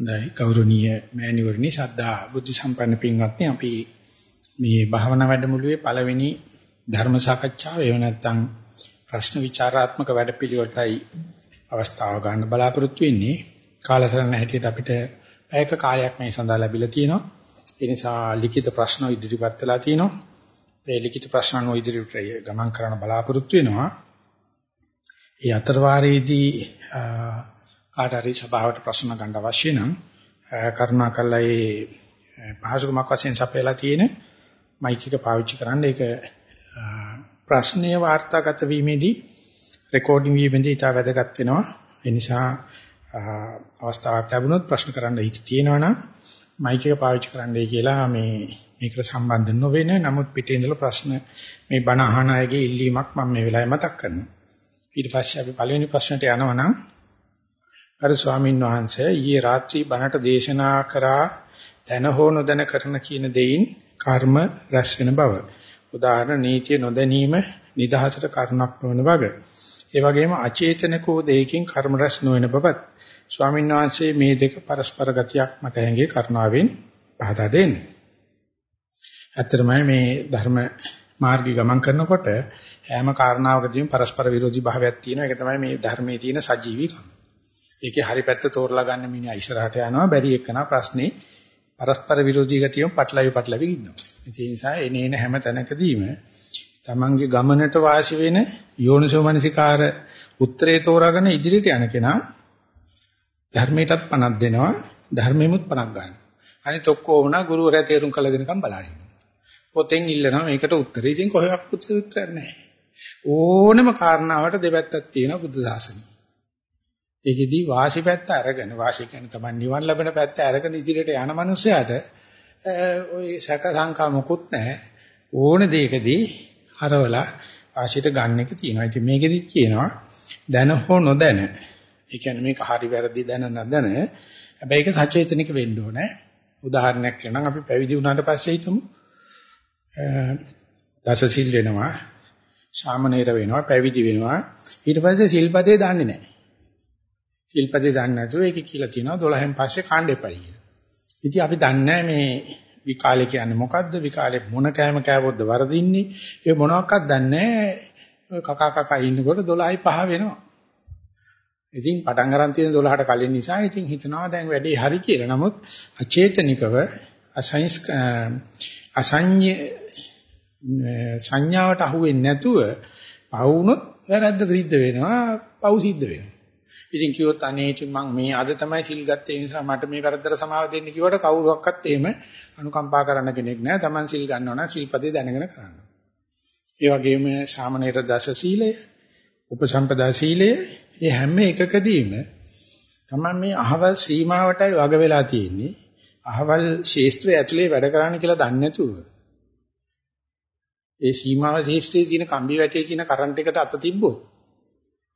හොඳයි. ගෞරවනීය මෑණිවරණි ශ්‍රද්ධා බුද්ධ සම්පන්න පින්වත්නි අපි මේ භාවනා වැඩමුළුවේ පළවෙනි ධර්ම සාකච්ඡාව එහෙම නැත්නම් ප්‍රශ්න විචාරාත්මක වැඩපිළිවෙලටයි අවස්ථාව ගන්න බලාපොරොත්තු වෙන්නේ. කාලසටහන හැටියට අපිට පැයක කාලයක් මේ සඳහා ලැබිලා තියෙනවා. ඒ නිසා ලිඛිත ප්‍රශ්න ඉදිරිපත් වෙලා තිනවා මේ ලිඛිත ප්‍රශ්න අනුව ඉදිරියට ගමන් කරන්න බලාපොරොත්තු වෙනවා. ඒ අතර වාරයේදී කාට හරි සභාවට ප්‍රශ්න ගන්න අවශ්‍ය නම් කරුණාකරලා ඒ පහසුකමක් වශයෙන් සපයලා තියෙන මයික් එක පාවිච්චි කරන්න. ඒක ප්‍රශ්නය වාර්තාගත වීමේදී රෙකෝඩින් වීමේදී ඉතා වැදගත් වෙනවා. ඒ නිසා අවස්ථාවක් ලැබුණොත් ප්‍රශ්න කරන්න හිත තියෙනවා නම් මයික් එක පාවිච්චි කරන්නයි කියලා මේ මේකට සම්බන්ධ නොවෙන. නමුත් පිටේ ඉඳලා ප්‍රශ්න මේ බණ අහන අයගේ ඉල්ලීමක් මම මේ වෙලාවේ මතක් කරනවා. ඊට පස්සේ අපි පළවෙනි ප්‍රශ්නට යනවා නම් අර ස්වාමින් වහන්සේ ඊයේ රාත්‍රී බණට දේශනා කරා දැන හෝ නොදැන කරන කියන දෙයින් කර්ම රැස් වෙන බව. උදාහරණ නීතිය නොදැනීම නිදහසට කරුණක් නොවන බව. ඒ වගේම අචේතනකෝ දෙයකින් කර්ම රැස් නොවන බවත් ස්වාමින් වහන්සේ මේ දෙක පරස්පර ගතියක් මත හැඟේ කරුණාවෙන් පහදා දෙන්න. ඇත්තටම මේ ධර්ම මාර්ගي ගමන් කරනකොට හැම කාරණාවකදීම පරස්පර විරෝධී භාවයක් තියෙනවා. ඒක තමයි මේ ධර්මයේ තියෙන සජීවීකම. ඒකේ හරි පැත්ත තෝරලා ගන්න මිනිහා ඉස්සරහට යනවා බැරි එක්කනා ප්‍රශ්නේ පරස්පර විරෝධී ගතියම පටලවි පටලවි ඉන්නවා. ඒ නිසා එනේන හැම තැනකදීම තමන්ගේ ගමනට වාසි වෙන යෝනිසෝ මනසිකාර උත්තරේ තෝරාගෙන ඉදිරියට යන කෙනා ධර්මයටත් පණක් දෙනවා ධර්මෙමුත් පණක් ගන්නවා. අනිත ඔක්කොම නා ගුරුවරයා තේරුම් කළ දෙනකම් බලන්න. පොතෙන් ඉල්ලනවා මේකට උත්තරේ. ඉතින් කොහෙවත් උත්තර නැහැ. ඕනම කාරණාවට දෙපැත්තක් තියෙනවා බුද්ධ ශාසනය. ඒකෙදී වාසි පැත්ත අරගෙන වාසි කියන්නේ තමයි නිවන් ලැබෙන පැත්ත අරගෙන ඉදිරියට යන මනුස්සයාට ওই සැක සංකා මොකුත් නැහැ ඕන දෙයකදී හරවලා වාසියට ගන්න එක තියෙනවා. ඉතින් මේකෙදිත් කියනවා දැන හෝ නොදැන. ඒ කියන්නේ මේක හරි වැරදි දැන නැදැන. හැබැයි ඒක සචේතනික වෙන්න ඕනේ. උදාහරණයක් කියනනම් අපි පැවිදි වුණාට පස්සේ හිතමු දසසිල් වෙනවා, ශාමනීර වෙනවා, පැවිදි වෙනවා. ඊට පස්සේ සිල්පදේ දන්නේ නැහැ. ශිල්පදේ දන්නේ නැතුව ඒක කියලා තියෙනවා 12න් පස්සේ කාණ්ඩ එපයි කියලා. ඉතින් අපි දන්නේ මේ විකාලේ කියන්නේ මොකද්ද? විකාලේ මොන කෑම කෑවොත්ද වරදින්නේ? ඒ මොනවාක්වත් දන්නේ කකා කකා ඉන්නකොට 12යි 5 වෙනවා. ඉතින් පටන් ගන්න තියෙන 12ට කලින් නිසා ඉතින් හිතනවා දැන් වැඩේ හරි කියලා. නමුත් අචේතනිකව අසංස් අසඤ්ඤ සංඥාවට අහුවෙන්නේ නැතුව පවුනොත් වැරද්ද සිද්ධ වෙනවා, පව් සිද්ධ වෙනවා. ඉතින් කිව්වොත් අනේ ඉතින් මම මේ අද තමයි සිල් ගත්තේ නිසා මට මේ වැරද්දට සමාව දෙන්න කිව්වට කවුරුවක්වත් එහෙම අනුකම්පා කරන්න කෙනෙක් නැහැ. Taman සිල් ගන්නවා නම් සිල්පදේ දැනගෙන කරන්න. ඒ වගේම ශාමනීර දස සීලය, උපසම්පදා සීලය, මේ හැම එකකදීම Taman මේ අහවල් සීමාවටයි වග වෙලා තියෙන්නේ. අහවල් ශේස්ත්‍රය ඇතුලේ වැඩ කරන්න කියලා දන්නේ නැතුව. ඒ සීමාව ශේස්ත්‍රයේ තියෙන කම්බි වැටේ තියෙන කරන්ට් එකට අත තිබ්බොත්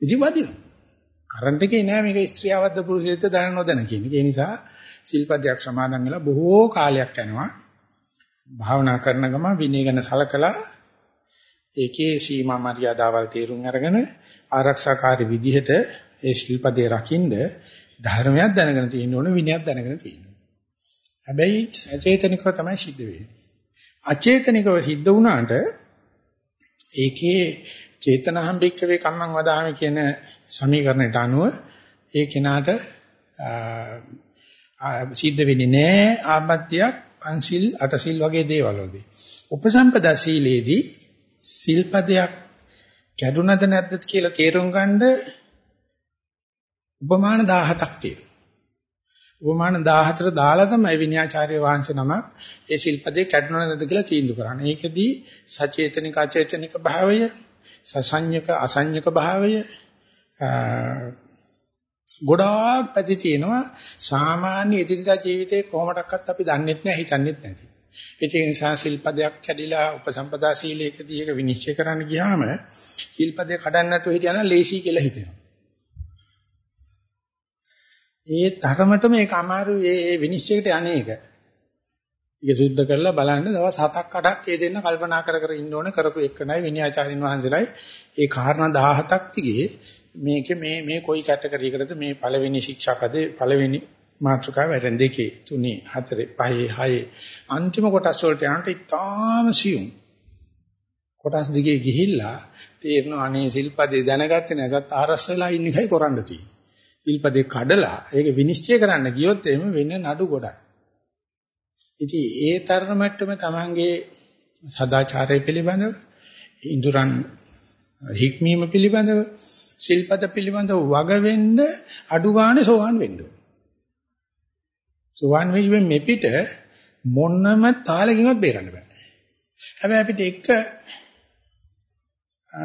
ඉතින් වදිනවා. කරන්ට් එකේ නෑ මේක ස්ත්‍රියවද්ද පුරුෂයෙක්ද දැන නොදැන කියන එක. ඒ නිසා සිල්පදයක් සමාදන් වෙලා බොහෝ කාලයක් යනවා. භාවනා කරන ගම විනය ගැන සලකලා ඒකේ සීමා මර්යාදාවල් තේරුම් අරගෙන ආරක්ෂාකාරී විදිහට ඒ ශිල්පදේ රකින්න ධර්මයක් දැනගෙන තියෙන්න ඕන විනයක් දැනගෙන තියෙන්න ඕන. හැබැයි සචේතනිකව තමයි සිද්ධ වෙන්නේ. අචේතනිකව සිද්ධ වුණාට ඒකේ චේතනහම් බික්කවේ කම්මං වදාමි කියන සමීකරණයට අනුව ඒ කෙනාට සිද්ධ වෙන්නේ නැහැ ආපත්‍යක් පන්සිල් අටසිල් වගේ දේවල් වලදී. උපසම්පදා සීලේදී සිල්පදයක් කැඩුනද නැද්ද කියලා තේරුම් ගන්න උපමාන 17ක් තියෙනවා. උපමාන 14 දාලා තමයි විනයාචාර්ය වහන්සේ නම ඒ සිල්පදේ කැඩුනද නැද්ද කියලා තීන්දුව කරන්නේ. ඒකෙදී සචේතනික අචේතනික භාවය, සසඤ්ඤක අසඤ්ඤක භාවය, ගොඩාක් පැති තියෙනවා සාමාන්‍ය එදිනදා ජීවිතේ කොහොමඩක්වත් අපි දන්නෙත් නැහැ හිතන්නෙත් නැති. ඒ නිසා සිල්පදයක් කැඩිලා උපසම්පදා සීලයකදී ඒක විනිශ්චය කරන්න ගියාම සිල්පදේ කඩන්න නැතුව හිටියනම් ලේසි කියලා හිතෙනවා. ඒ තරමට මේක අමාරු ඒ විනිශ්චයකට අනේක. ඒක සුද්ධ කරලා බලන්න දවස් 7ක් 8ක් ඒ දෙන්න කල්පනා කර කර ඉන්න ඕනේ කරපු එකනයි විනයාචාරින් වහන්සේලායි ඒ කාරණා 17ක් තිගේ මේකේ මේ මේ කොයි කැටගරි එකකටද මේ පළවෙනි ශික්ෂාපදේ පළවෙනි මාත්‍රකාව වැටෙන දෙකේ තුනේ හතරේ පහේ හයේ අන්තිම කොටස් වලට යනට ඉතාම සියුම් කොටස් දිගේ ගිහිල්ලා තේරෙනවා අනේ සිල්පදේ දැනගත්තේ නැත්නම් ආරස්සලා ඉන්න එකයි කරන්න තියෙන්නේ. සිල්පදේ කඩලා ඒක විනිශ්චය කරන්න ගියොත් එහෙම වෙන නඩු ගොඩක්. ඉතින් ඒ තරමටම තමන්ගේ සදාචාරය පිළිබඳව ඉඳුරන් හික්මීම පිළිබඳව සිල්පද පිළිබඳව වග වෙන්න අඩු ගානේ සෝවන් වෙන්න ඕනේ. සෝවන් වෙන්නේ මෙපිට මොන්නම තාලකින්වත් බේරන්න බෑ. හැබැයි අපිට එක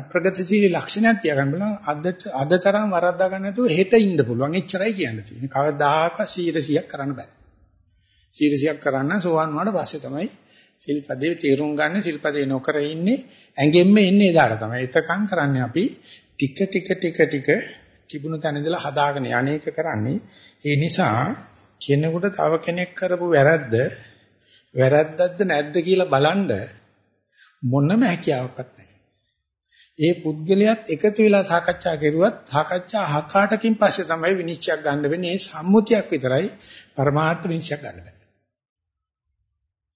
ප්‍රගතිශීලී ලක්ෂණයක් තියාගන්න බලන්න අදට අද තරම් වරද්දා ගන්න නැතුව හෙට ඉන්න පුළුවන් එච්චරයි කියන්න තියෙන්නේ. කවදාකවත් 100ක් කරන්න බෑ. 100ක් කරන්න සෝවන් වුණාට පස්සේ තමයි සිල්පදේ තේරුම් ගන්න සිල්පදේ නොකර ඉන්නේ ඇඟෙන්න ඉන්නේ එදාට තමයි. එතකන් කරන්නේ අපි ටික ටික ටික ටික තිබුණු තැන ඉඳලා හදාගෙන යන්නේක කරන්නේ. ඒ නිසා කෙනෙකුට තව කෙනෙක් කරපු වැරද්ද වැරද්දක්ද නැද්ද කියලා බලන්න මොනම හැකියාවක්වත් නැහැ. ඒ පුද්ගලයාත් එකතු වෙලා සාකච්ඡා කරුවත් සාකච්ඡා හත අටකින් පස්සේ තමයි විනිශ්චයක් ගන්න වෙන්නේ. ඒ සම්මුතියක් විතරයි පරමාර්ථ විනිශ්චයක් ගන්න බෑ.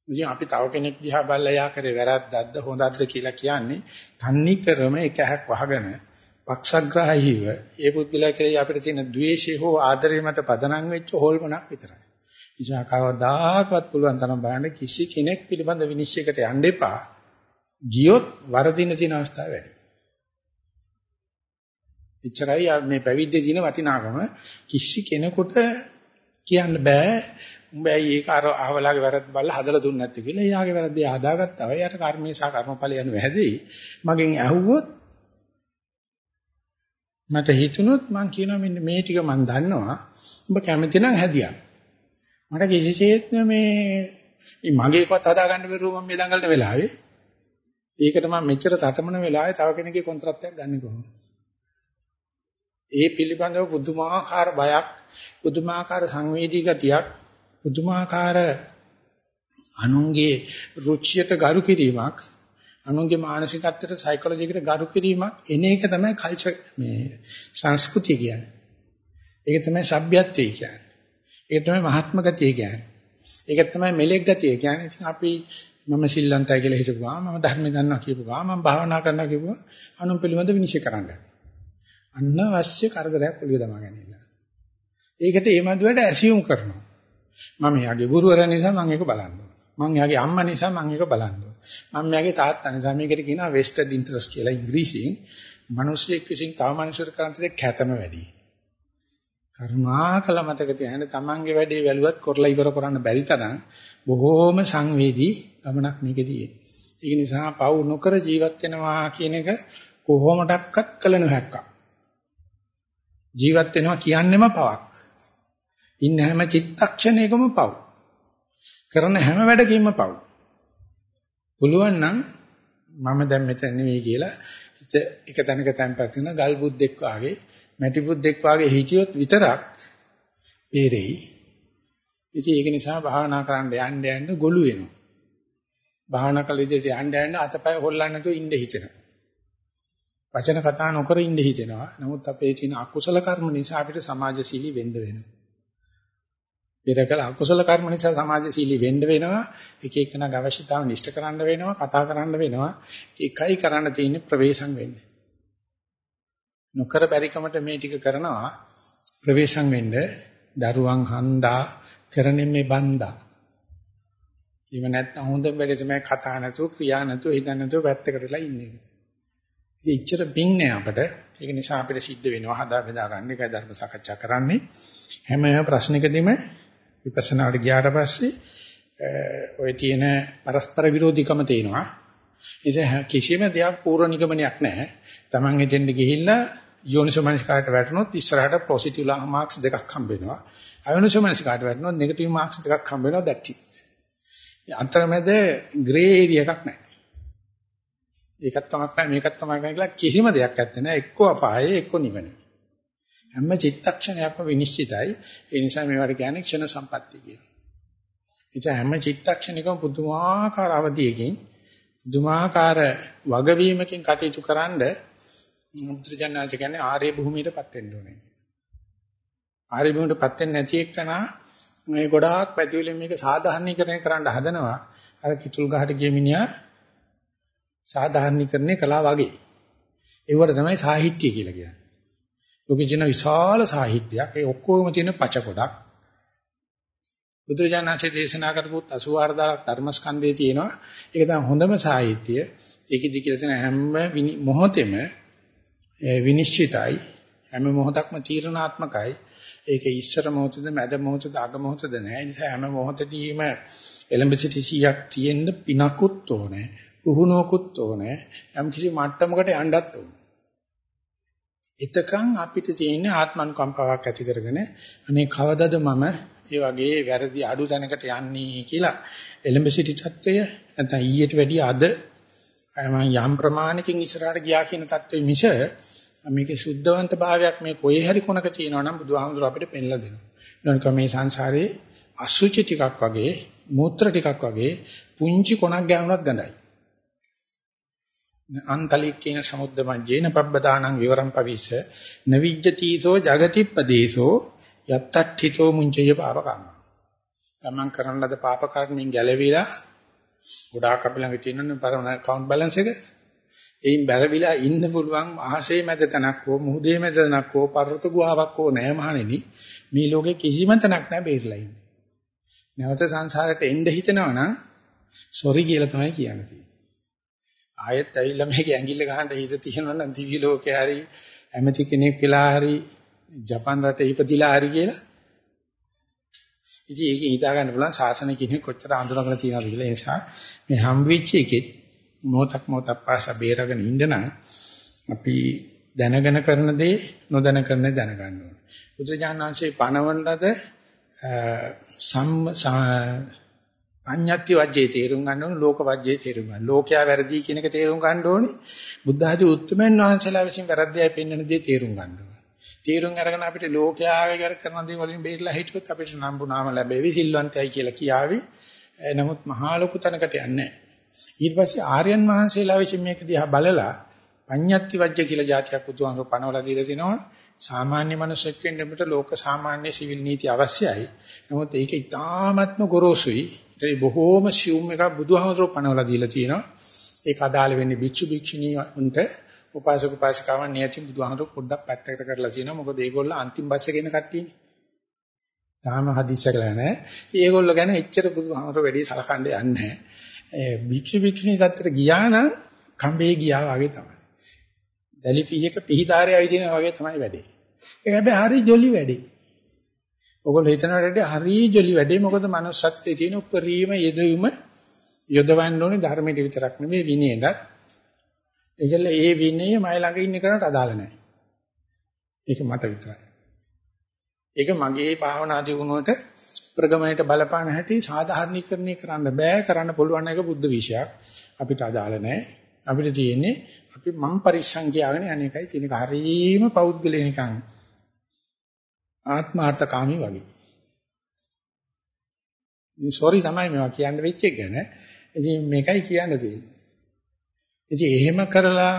ඉතින් අපි තව කෙනෙක් දිහා බලලා යා කරේ වැරද්දක්ද හොඳක්ද කියලා කියන්නේ තන්නි කරම එක හැක් වහගෙන පක්ෂග්‍රාහීව ඒ පුද්ගලයා කෙරෙහි අපිට තියෙන ද්වේෂය හෝ ආදරය මත පදනම් වෙච්ච හොල්මනක් විතරයි. නිසා කවදාකවත් පුළුවන් තරම් බලන්න කිසි කෙනෙක් පිළිබඳ විනිශ්චයකට යන්න එපා. ගියොත් වරදින තියෙන අවස්ථාව වැඩි. එච්චරයි මේ පැවිද්දේ තියෙන වටිනාකම කිසි කෙනෙකුට කියන්න බෑ උඹ ඇයි ඒක අර අහවලාගේ වැරද්ද බලලා හදලා දුන්නේ නැත්තේ කියලා. එයාගේ වැරද්ද එයා හදාගත්තා. එයාට කර්මයේ සහ කර්මඵල යන වැහැදෙයි. මගෙන් ඇහුවොත් මට හිතුනොත් මං කියනවා මෙන්න මේ ටික මං දන්නවා. උඹ කැමති නම් හැදියා. මට කිසිසේත්ම මේ මගේකවත් හදාගන්න බැරුව මම මේ දඟලන වෙලාවේ ඒකට මම මෙච්චර තටමන වෙලාවේ තව කෙනෙක්ගේ කොන්ත්‍රාත්යක් ගන්න කොහොමද? ඒ පිළිබඳව පුදුමාකාර බයක්, පුදුමාකාර සංවේදී ගතියක් පුදුමාකාර අනුන්ගේ රුචියට ගරු කිරීමක් අනුන්ගේ මානසිකත්වයට සයිකොලොජි එකට ගරු කිරීමක් එන එක තමයි කල්චර් මේ සංස්කෘතිය කියන්නේ. ඒක තමයි සભ્યත්වය කියන්නේ. ඒක තමයි මහත්ම ගතිය කියන්නේ. ඒක තමයි මෙලෙක් ගතිය කියන්නේ. ඉතින් අපි මම ශිල්ලන්තයි කියලා හිතපුවා මම ධර්ම දන්නවා කියපුවා මම භාවනා කරනවා කියපුවා අනුන් පිළිබඳ විනිශ්චය කරන්න. අනවශ්‍ය කරදරයක් ඔලිය දමා ගැනීම. ඒකට ඒ මදුවට ඇසියුම් කරනවා. මම යාගේ ගුරුවරයා නිසා මම ඒක බලන්න මම යාගේ අම්මා නිසා මම ඒක බලන්න මම යාගේ තාත්තා නිසා මේකට කියනවා vested interest කියලා ඉංග්‍රීසියෙන්. මිනිස්සෙක් විසින් තව මිනිසෙකුට කරන දේ කැතම වැඩි. කරුණාකල මතක තියාගන්න තමන්ගේ වැඩේ වැළුවත් කරලා ඉවර කරන්න බැරි තරම් බොහෝම සංවේදී ගමනක් මේකදී ඒක නිසා පව් නොකර ජීවත් වෙනවා කියන එක කොහොමඩක්වත් කළ නොහැක්කක් ජීවත් වෙනවා කියන්නෙම පවක්. ඉන්න හැම චිත්තක්ෂණයකම පව්. කරන හැම වැඩකින්ම පව්. පුළුවන් නම් මම දැන් මෙතන නෙවෙයි කියලා එක තැනක තැන්පත් වෙන ගල් බුද්දෙක් වාගේ මැටි බුද්දෙක් වාගේ හිටියොත් විතරක් බේරෙයි. ඉතින් ඒක නිසා භාවනා කරන්න යන්න යන්න ගොළු වෙනවා. භාවනා කළ ඉදිරියට යන්න යන්න අතපය හොල්ලන්න නැතුව ඉන්න හිතෙනවා. වචන කතා නොකර ඉන්න හිතෙනවා. නමුත් අපේ තියෙන අකුසල කර්ම නිසා අපිට සමාජශීලී වෙන්න වෙනවා. පෙරකල අකුසල කර්ම නිසා සමාජශීලී වෙන්න වෙනවා. එක එකනගේ අවශ්‍යතාව නිෂ්ඨ කරන්න වෙනවා කතා කරන්න වෙනවා. එකයි කරන්න තියෙන්නේ ප්‍රවේශම් වෙන්න. නොකර බැරිකමට මේ ටික කරනවා. ප්‍රවේශම් වෙන්න. දරුවන් හන්දා කරන්නේ මේ බන්දා. ඊව නැත්නම් හොඳ වැඩේ තමයි කතා නැතුව ක්‍රියා නැතුව හිතන්න නැතුව පැත්තකටලා ඉන්නේ. ඉතින් ඉච්චර බින් නෑ අපිට. ඒක නිසා අපිට සිද්ධ වෙනවා හදා බෙදා ගන්න එකයි ධර්ම සාකච්ඡා කරන්නේ. හැම ප්‍රශ්නකදීම විපස්සනාට ගියාට පස්සේ ඔය තියෙන පරස්පර විරෝධීකම තේනවා. ඉතින් කිසිම දෙයක් පූර්ව නිගමනයක් නැහැ. Taman එතෙන්ට ගිහිල්ලා යෝනිසෝමනස්කාරට වැටුනොත් ඉස්සරහට පොසිටිව් මාක්ස් දෙකක් හම්බ වෙනවා. අයෝනිසෝමනස්කාරට වැටුනොත් නෙගටිව් මාක්ස් දෙකක් හම්බ වෙනවා that's it. අන්තරමැද ග්‍රේ ඒරියා එකක් නැහැ. ඒකත් කමක් නැහැ මේකත් කමක් නැහැ කියලා කිසිම දෙයක් නැත්තේ නෑ. එක්ක අපායේ එක්ක නිවනේ. හැම චිත්තක්ෂණයක්ම විනිශ්චිතයි. ඒ නිසා මේවට කියන්නේ ක්ෂණ සම්පත්තිය කියලා. ඒ හැම චිත්තක්ෂණයකම පුදුමාකාර අවධියකින් පුදුමාකාර වගවීමකින් කටයුතු කරන්ඩ මුත්‍රාජනාච කියන්නේ ආර්ය භූමියටපත් වෙන්න ඕනේ. ආර්ය භූමියටපත් වෙන්නේ නැති එක්කනා මේ ගොඩාක් පැතිවලින් මේක සාධාරණීකරණය කරන්න හදනවා. අර කිතුල් ගහට ගිය මිනිහා සාධාරණීකරණය කළා වගේ. ඒවට තමයි සාහිත්‍ය කියලා කියන්නේ. ලෝකේ තියෙන විශාල සාහිත්‍යයක් ඒ ඔක්කොම තියෙන පච කොටක්. බුදුජානනාචේ දේශනා කරපු 84000ක් ධර්මස්කන්ධයේ තියෙනවා. ඒක තමයි හොඳම සාහිත්‍ය. ඒකෙදි කියලා තියෙන හැම මොහොතෙම විනිශ්චිතයි. හැම මොහොතක්ම තීරණාත්මකයි. ඒක ඉස්සර මොහොතද මැද මොහොතද අග මොහොතද නැහැ. ඒ නිසා හැම මොහොතදීම එලඹ සිටි 100ක් තියෙන්න පිනකුත් ඕනේ. පුහුණුවකුත් ඕනේ. යම් කිසි මට්ටමකට යන්නත් ඕනේ. එතකන් අපිට තියෙන ආත්මනුකම්පාවක් ඇති කරගෙන අනේ කවදද මම ඒ වගේ වැරදි අඩු තැනකට යන්නේ කියලා එලඹ සිටි තත්වය නැත්නම් ඊට වැඩිය අද මම යම් ප්‍රමාණකින් ඉස්සරහට ගියා කියන தત્ත්වෙ මිස මේකේ සුද්ධවන්ත භාවයක් මේ කොහේ හරි කොනක තියෙනවා නම් බුදුහාමුදුර අපිට පෙන්ලා දෙනවා. ඊළඟට මේ සංසාරේ අසුචි ටිකක් වගේ, මූත්‍ර ටිකක් වගේ පුංචි කොනක් ගෑනුනත් ගඳයි. අන්තලික්කේන සමුද්ද මජ්ජේන පබ්බදානං විවරම් පවිස නවිජ්ජතිසෝ జగතිප්පදේශෝ යත්තට්ඨිතෝ මුංචය පාපකම්ම. තමන් කරන ලද පාප කර්මෙන් ගැලවිලා ගොඩාක් අපි ළඟ තියෙන පරම account balance එක එයින් බැලවිලා ඉන්න පුළුවන් අහසේ මැද තැනක් හෝ මුහුදේ මැද තැනක් හෝ පර්වත ගුහාවක් හෝ නැහැ මහණෙනි මේ ලෝකේ කිසිම තැනක් නැහැ බේරලා ඉන්න. නැවත සංසාරයට එන්න හිතනවා නම් සොරි කියලා තමයි කියන්නේ තියෙන්නේ. ආයෙත් ඇවිල්ලා මේක ඇඟිල්ල ගහන්න හිත තියෙනවා නම් දිවි ලෝකේ හරි ඇමති කෙනෙක් වෙලා හරි ජපාන් රටේ ඉපදිලා හරි කියලා. ඉතින් ඒක හිතා ගන්න පුළුවන් ශාසන කෙනෙක් කොච්චර අඳුරගෙන තියෙනවද කියලා. ඒ නිසා මේ හම් වෙච්ච එකෙත් මොහොතක් මොහොතක් පාසා බේරගෙන ඉන්න නම් අපි දැනගෙන කරන දේ නොදැන කරන දැනගන්න ඕනේ. බුදුජානනාංශේ පණවන ලද සම් අඤ්ඤත්‍ය වජ්ජේ තේරුම් ගන්න ඕනේ ලෝක වජ්ජේ තේරුම් ගන්න. ලෝකයා වැරදි කියන එක තේරුම් ගන්න ඕනේ. බුද්ධ ආදී උත්තරමයන් වහන්සේලා විසින් වැරද්දයි පෙන්වන දේ තේරුම් ගන්න ඕනේ. තේරුම් අරගෙන අපිට ලෝකයාගේ කර කරන දේ වලින් බේරලා හිටුවත් අපිට නම්බුනාම ලැබෙවි සිල්වන්තයයි කියලා කියාවි. නමුත් මහා ලොකු තැනකට යන්නේ නැහැ. ඊට පස්සේ ආර්යයන් වහන්සේලා විසින් මේක දිහා බලලා පඤ්ඤත්ති වජ්ජ කියලා જાතියක් බුදුහාමර පනවලා දීලා තිනවා. සාමාන්‍ය මිනිසෙක් වෙන්නට ලෝක සාමාන්‍ය සිවිල් නීති අවශ්‍යයි. නමුත් ඒක ඉතාමත්ම ගොරෝසුයි. ඒ බොහෝම සියුම් එකක් බුදුහාමර පනවලා දීලා තියෙනවා. ඒක අදාළ වෙන්නේ භික්ෂු භික්ෂුණී උන්ට උපාසක උපාසිකාවන් නියතින් බුදුහාමර පොඩ්ඩක් පැත්තකට කරලා තියෙනවා. මොකද ඒගොල්ලෝ අන්තිම බස් එකේ ඉන්න කට්ටියනේ. තාම හදිස්සිය කළා නෑ. ඒගොල්ලෝ ගැන එච්චර බුදුහාමර වැඩි සලකන්න යන්නේ නෑ. භික්ෂු භික්ෂුණී සත්‍තර ගියා නම් කම්බේ ගියා වගේ තමයි. දැලි පීයක පිහිදාරේ ඇවිදිනා වගේ තමයි වැඩේ. ඒක හැබැයි හරි ජොලි වැඩේ. ඔයගොල්ලෝ හිතන වැඩේ හරි ජොලි වැඩේ. මොකද manussත්වයේ තියෙන උපරිම යෙදවීම යොදවන්න ඕනේ ධර්මයට විතරක් නෙමෙයි විනයටත්. ඒකල ඒ විනය මයි ළඟ ඉන්න කෙනාට අදාළ නැහැ. ඒක මට විතරයි. ඒක මගේ භාවනා දියුණුවට ප්‍රගමණයට බලපාන හැටි සාධාරණීකරණය කරන්න බෑ කරන්න පුළුවන් එක බුද්ධ විෂයක් අපිට අදාළ නැහැ අපිට තියෙන්නේ අපි මම් පරිස්සම් කියාගෙන අනේකයි තියෙනක හරීම පෞද්ගලිකනිකන් ආත්මාර්ථකාමී වගේ ඉතින් සෝරි තමයි මේවා කියන්න වෙච්ච එක ගැන ඉතින් මේකයි කියන්න තියෙන්නේ ඉතින් එහෙම කරලා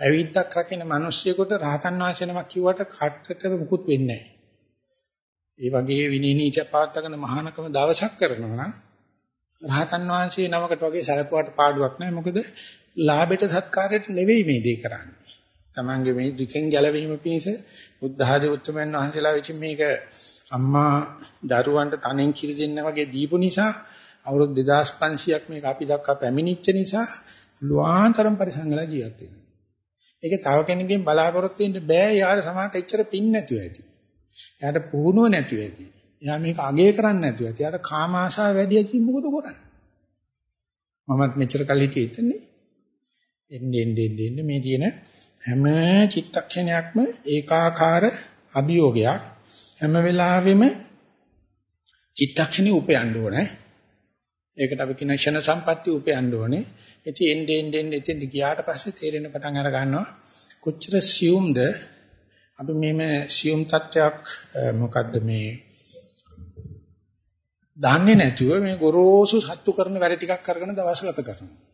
ඇවිද්දක් රකින්න මිනිස්සුයෙකුට රහතන් වහන්සේ නමක් කිව්වට කට්ටට මුකුත් වෙන්නේ නැහැ ඒ වගේ විනීනීච පවත්වාගෙන මහානකම දවසක් කරනවා නම් රහතන් වහන්සේ නමකට වගේ සැලකුවාට පාඩුවක් නැහැ. මොකද ලාභයට සත්කාරයට නෙවෙයි මේ දේ කරන්නේ. Tamange මේ දුකෙන් ගැලවීම පිණිස බුද්ධ ආදී උත්තරමයන් වහන්සේලා විසින් මේක අම්මා දරුවන්ට තනෙන් කිරි දෙන්න වගේ දීපු නිසා අවුරුදු 2500ක් මේක අපි දක්වා පැමිණිච්ච නිසා පුළුවන්තරම් පරිසංගල ජීවත් වෙනවා. ඒක තව කෙනෙක්ගෙන් බලාපොරොත්තු වෙන්න බෑ යාට සමානට එච්චර පින් නැතුව ඇති. එයාට පුහුණුව නැති වෙයි. එයා මේක අගය කරන්නේ නැතුව ඇති. එයාට කාම ආශාව වැඩි ඇති මොකද කරන්නේ? මමත් මෙච්චර කල් හිටියේ ඉතින්නේ. එන්නේ එන්නේ එන්නේ මේ තියෙන හැම චිත්තක්ෂණයක්ම ඒකාකාර අභියෝගයක්. හැම වෙලාවෙම චිත්තක්ෂණي උපයන්න ඕනේ. ඒකට අපි කියන ක්ෂණ සම්පatti උපයන්න ඕනේ. ඉතින් එන්නේ එන්නේ එතෙන් ගියාට පස්සේ තේරෙන පටන් අර ගන්නවා කොච්චර සියුම්ද අපි මේ සියුම් තත්වයක් මොකද්ද මේ දන්නේ නැතුව මේ ගොරෝසු සත්තු කරන වැඩ ටිකක් කරගෙන දවස් ගත කරනවා.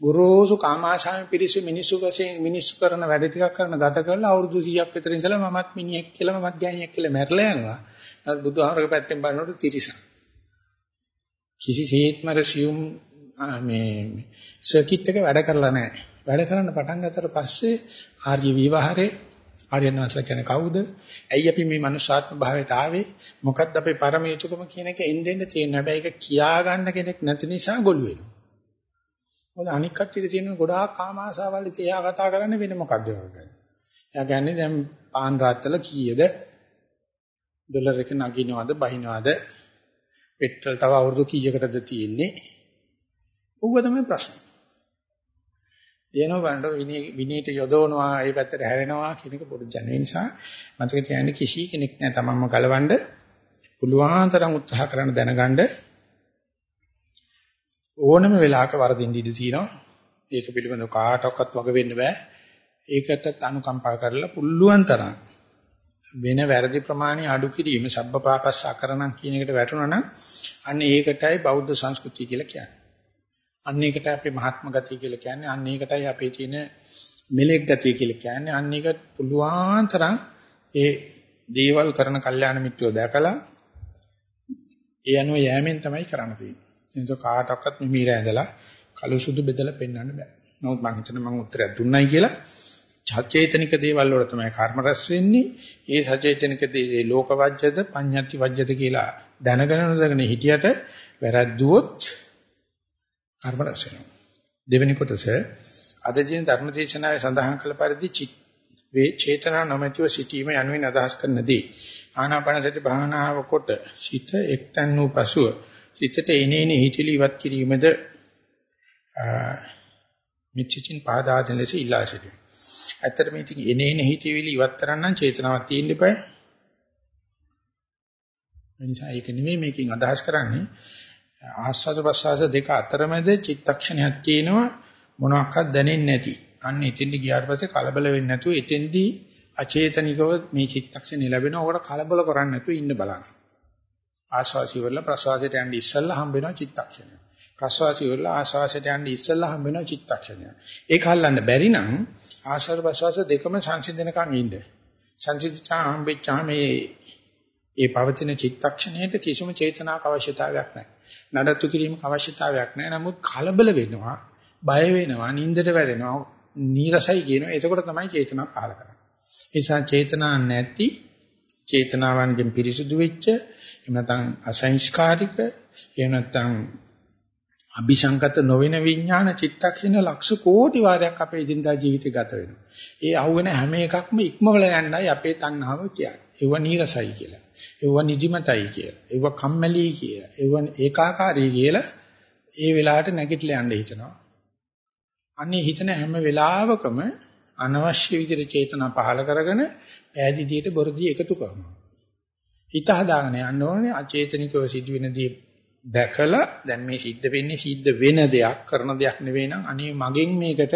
ගොරෝසු කාමාශාමි පිරිසු මිනිස්සු වශයෙන් මිනිස්සු කරන වැඩ ටිකක් කරන ගත කරලා අවුරුදු 100ක් විතර ඉඳලා මමත් මිනිහෙක් කියලා මමත් ගෑණියෙක් කියලා මැරලා යනවා. නමුත් බුදුහාමරගේ පැත්තෙන් බලනකොට තිරිසන්. කිසිසේත්ම රසියුම් මේ සර්කිට් එක වැඩ කරලා නැහැ. වැඩ කරන්න පටන් ගත්තට පස්සේ ආර්ය විවහාරේ ආර්යනාසල කියන්නේ කවුද? ඇයි අපි මේ මනුෂ්‍යාත්ම භාවයට ආවේ? මොකක්ද අපේ පරම යුතුයකම කියන එක එන්න එන්න තියෙන. හැබැයි ඒක කියා ගන්න කෙනෙක් නැති නිසා ගොළු වෙනවා. මොකද අනික් කට්ටියට තියෙන ගොඩාක් කාම ආසාවල් ඉතින් එයා කතා කරන්නේ වෙන මොකද්ද වගේ. එයා කියන්නේ දැන් පාන් රාත්තල කීයද? ඩොලර් එක නගිනවද බහිනවද? පෙට්‍රල් තව අවුරුදු කීයකටද තියෙන්නේ? ඌව තමයි ප්‍රශ්නේ. එනවා බලන්න විනීත යොදවනවා ඒ පැත්තට හැරෙනවා කියන එක පොඩි ජන නිසා මතක තියාගන්න කිසි කෙනෙක් නෑ තමන්ම ගලවන්න පුළුවන් තරම් උත්සාහ කරන දැනගන්න ඕනම වෙලාවක වරදින්න ඉඩ තියෙනවා. ඒක පිළිබඳව කාටවත් වග වෙන්න බෑ. ඒකට අනුකම්පා කරලා පුළුවන් තරම් වෙන වැරදි ප්‍රමාණය අඩු කිරීම සබ්බපාපස්ස අකරණම් කියන එකට වැටුණා නම් අන්න ඒකටයි බෞද්ධ සංස්කෘතිය කියලා කියන්නේ. අන්න ඒකට අපේ මහත්ම ගතිය කියලා කියන්නේ අන්න ඒකටයි අපේ තියෙන මෙලෙක් ගතිය කියලා කියන්නේ. අන්න ඒක පුළුවන් තරම් ඒ දේවල් කරන කල්යාණ මිත්‍රෝ දැකලා ඒ අනුව යෑමෙන් තමයි කරන්න තියෙන්නේ. එනිසා කාටවත් මිමීර ඇඳලා කළු සුදු බෙදලා පෙන්වන්න බෑ. නමුත් මම හිතන්නේ මම උත්තරයක් දුන්නයි කියලා සචේතනික දේවල් වල තමයි කර්ම රැස් වෙන්නේ. ඒ සචේතනික දේ ලෝක වජ්‍යද පඤ්ඤාති වජ්‍යද කියලා දැනගෙන නොදැනගෙන හිටියට වැරද්දුවොත් කර්ම රැස් වෙනවා. දෙවෙනි කොටස අද දින ධර්මදේශනාවේ සඳහන් කළ පරිදි වේ චේතනා නොමැතිව සිටීම යනුවෙන් අදහස් කරන දේ. ආනාපාන සති භාවනාව කොට සිත එක්තන් වූ පසුව සිතට එනේන හිතිලි ඉවත් කිරීමද මිච්චින් පාදාදෙන ලෙස ඉල්ලා සිටිනවා. ඇත්තට මේ ඉතින් එනේන හිතවිලි ඉවත් කරන්න චේතනාවක් තියෙන්න eBay. එනිසා ඒක නෙමෙයි මේකෙන් අදහස් කරන්නේ ආස්වාද ප්‍රසවාස දෙක අතරමැද චිත්තක්ෂණයක් තියෙනවා මොනවාක්වත් දැනෙන්නේ නැති. අන්න එතෙන්දි ගියාට පස්සේ කලබල වෙන්නේ නැතුව එතෙන්දී අචේතනිකව මේ චිත්තක්ෂණය ලැබෙනවා. ඔකට කලබල කරන්නේ නැතුව ඉන්න බලන්න. ආස්වාසි වල ප්‍රසවාසයට යන්නේ ඉස්සල්ලා හම්බ වෙනවා චිත්තක්ෂණය. ප්‍රසවාසි වල ආස්වාසයට යන්නේ ඉස්සල්ලා හම්බ වෙනවා චිත්තක්ෂණය. ඒක හල්ලන්න බැරි නම් ආස්වාද ප්‍රසවාස දෙකම සංසිඳනකන් ඉන්න. සංසිඳචා හම්බෙච්චා මේ ඒ පවතින චිත්තක්ෂණයට කිසිම චේතනාවක් අවශ්‍යතාවයක් නැහැ. නඩත්තු කිරීමක අවශ්‍යතාවයක් නැහැ. නමුත් කලබල වෙනවා, බය වෙනවා, නින්දට වැටෙනවා, නීරසයි කියනවා. එතකොට තමයි චේතනාව පහළ කරන්නේ. ඒ නිසා චේතනා නැති චේතනාවන්ගෙන් පිරිසුදු වෙච්ච එහෙම නැත්නම් අසංස්කාරික එහෙම නැත්නම් අபிසංකත නොවන විඥාන චිත්තක්ෂණ ලක්ෂ කෝටි වාරයක් අපේ ඉදින්දා ජීවිතේ ගත වෙනවා. ඒ අහුවෙන හැම එකක්ම ඉක්මවල යන්නයි අපේ තණ්හාව කියන්නේ. ඒව නීරසයි කියලා. ඒව නිදිමතයි කියලා. ඒව කම්මැලි කියලා. ඒව ඒකාකාරී කියලා ඒ වෙලාවට නැගිටලා යන්න හිතනවා. අන්නේ හිතන හැම වෙලාවකම අනවශ්‍ය විදිහට චේතනා පහල කරගෙන ඈදිදියට බොරදී එකතු කරනවා. හිත හදාගෙන යන්න ඕනේ අචේතනිකව සිදුවෙනදී දැකලා දැන් මේ සිද්ධ වෙන්නේ සිද්ධ වෙන දෙයක් කරන දෙයක් නෙවෙයි නම් අනේ මගෙන් මේකට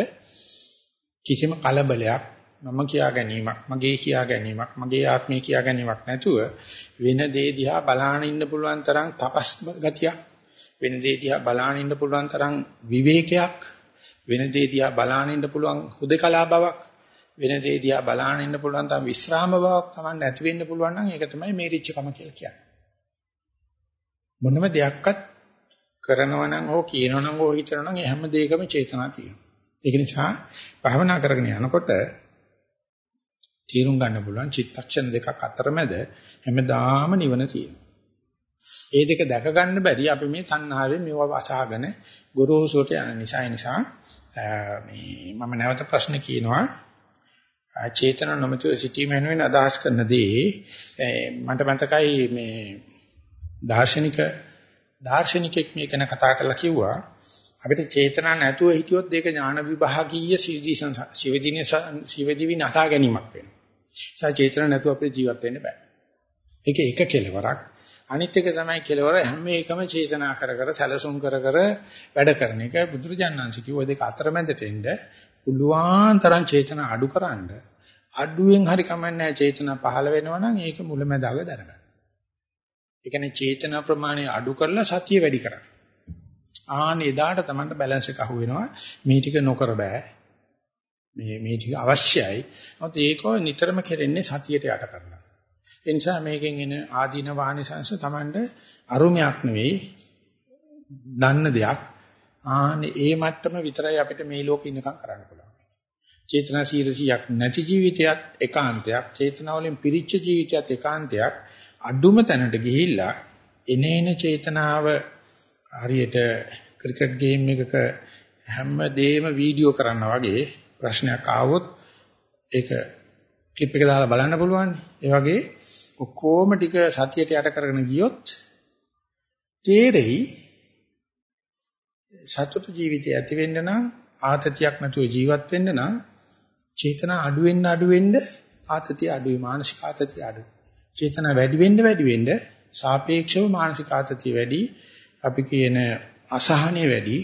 කිසිම කලබලයක් මම කියා ගැනීමක් මගේ කියා ගැනීමක් මගේ ආත්මය කියා ගැනීමක් නැතුව වෙන දේ දිහා බලාගෙන ඉන්න පුළුවන් තරම් තපස් ගතියක් වෙන දේ දිහා බලාගෙන ඉන්න පුළුවන් තරම් විවේකයක් වෙන දේ දිහා බලාගෙන ඉන්න පුළුවන් හුදකලා බවක් වෙන දේ දිහා බලාගෙන ඉන්න පුළුවන් තරම් විස්රාම බවක් තමයි නැති වෙන්න පුළුවන් නම් ඒක තමයි මේ රිච්චකම කියලා කියන්නේ. මොනම දෙයක්වත් කරනවා නම් හෝ කියනවා නම් හෝ හිතනවා නම් හැම දෙයකම චේතනා තියෙනවා. ඒක නිසා භාවනා කරගෙන යනකොට තීරුම් ගන්න පුළුවන් චිත්තක්ෂණ දෙකක් අතරමැද හැමදාම නිවන තියෙනවා. ඒ දෙක දැක ගන්න බැරි අපි මේ තණ්හාවෙන් මේව අසහගෙන ගොරෝසුට යන නිසා නිසා මේ මම නැවත ප්‍රශ්න කියනවා. චේතන නොමතුව සිටීම වෙනුවෙන් අදහස් කරන දේ මට මතකයි මේ දාර්ශනික දාර්ශනිකෙක් මේ ගැන කතා කරලා කිව්වා අපිට චේතනා නැතුව හිටියොත් ඒක ඥාන විභාගීය සිවිදිනේ සිවිදිවි නසා ගැනීමක් වෙනවා. ඒ චේතන නැතුව අපිට ජීවත් වෙන්න බෑ. ඒක එක කෙලවරක්. අනිත් එක තමයි කෙලවර හැම එකම චේතනා කර කර සැලසුම් කර කර වැඩ කරන එක බුදුරජාණන්සේ කිව්ව දෙක අතරමැදට එන්න පුළුවන් තරම් චේතනා අඩුකරනද අඩුවෙන් හරි කමන්නේ චේතනා පහළ වෙනවා නම් ඒක මුලැමැදාග දරගන්න. ඒ කියන්නේ චේතනා ප්‍රමාණය අඩු කරලා සතිය වැඩි කරන්න. ආන එදාට තමයි බැලන්ස් එක අහු වෙනවා. මේ ටික නොකර බෑ. මේ මේ ටික අවශ්‍යයි. මොකද ඒක නිතරම කෙරෙන්නේ සතියට යට කරලා. ඒ නිසා මේකෙන් එන ආදීන වානිසංශ Tamanට අරුමයක් නෙවෙයි දන්න දෙයක්. ආනේ ඒ මට්ටම විතරයි අපිට මේ ලෝකෙ ඉන්නකම් කරන්න පුළුවන්. චේතනා සීරසියක් නැති ජීවිතයත් එකාන්තයක්, චේතනා වලින් පිරිච්ච ජීවිතයත් එකාන්තයක්. අඩුම තැනට ගිහිල්ලා එනේන චේතනාව හරියට ක්‍රිකට් ගේම් එකක හැමදේම වීඩියෝ කරනවා වගේ ප්‍රශ්නයක් ආවොත් ඒක ක්ලිප් එක දාලා බලන්න පුළුවන්. ඒ වගේ ඔක්කොම ටික සතියට යට කරගෙන ගියොත් තේරෙයි සතුට ජීවිතය ඇති වෙන්න නම් ආතතියක් නැතුව ජීවත් වෙන්න නම් චේතනා අඩු වෙන්න අඩු වෙන්න ආතතිය අඩුයි මානසික ආතතිය අඩුයි. චේතනා වැඩි වෙන්න වැඩි වෙන්න සාපේක්ෂව මානසික ආතතිය වැඩි අපි කියන අසහනෙ වැඩි.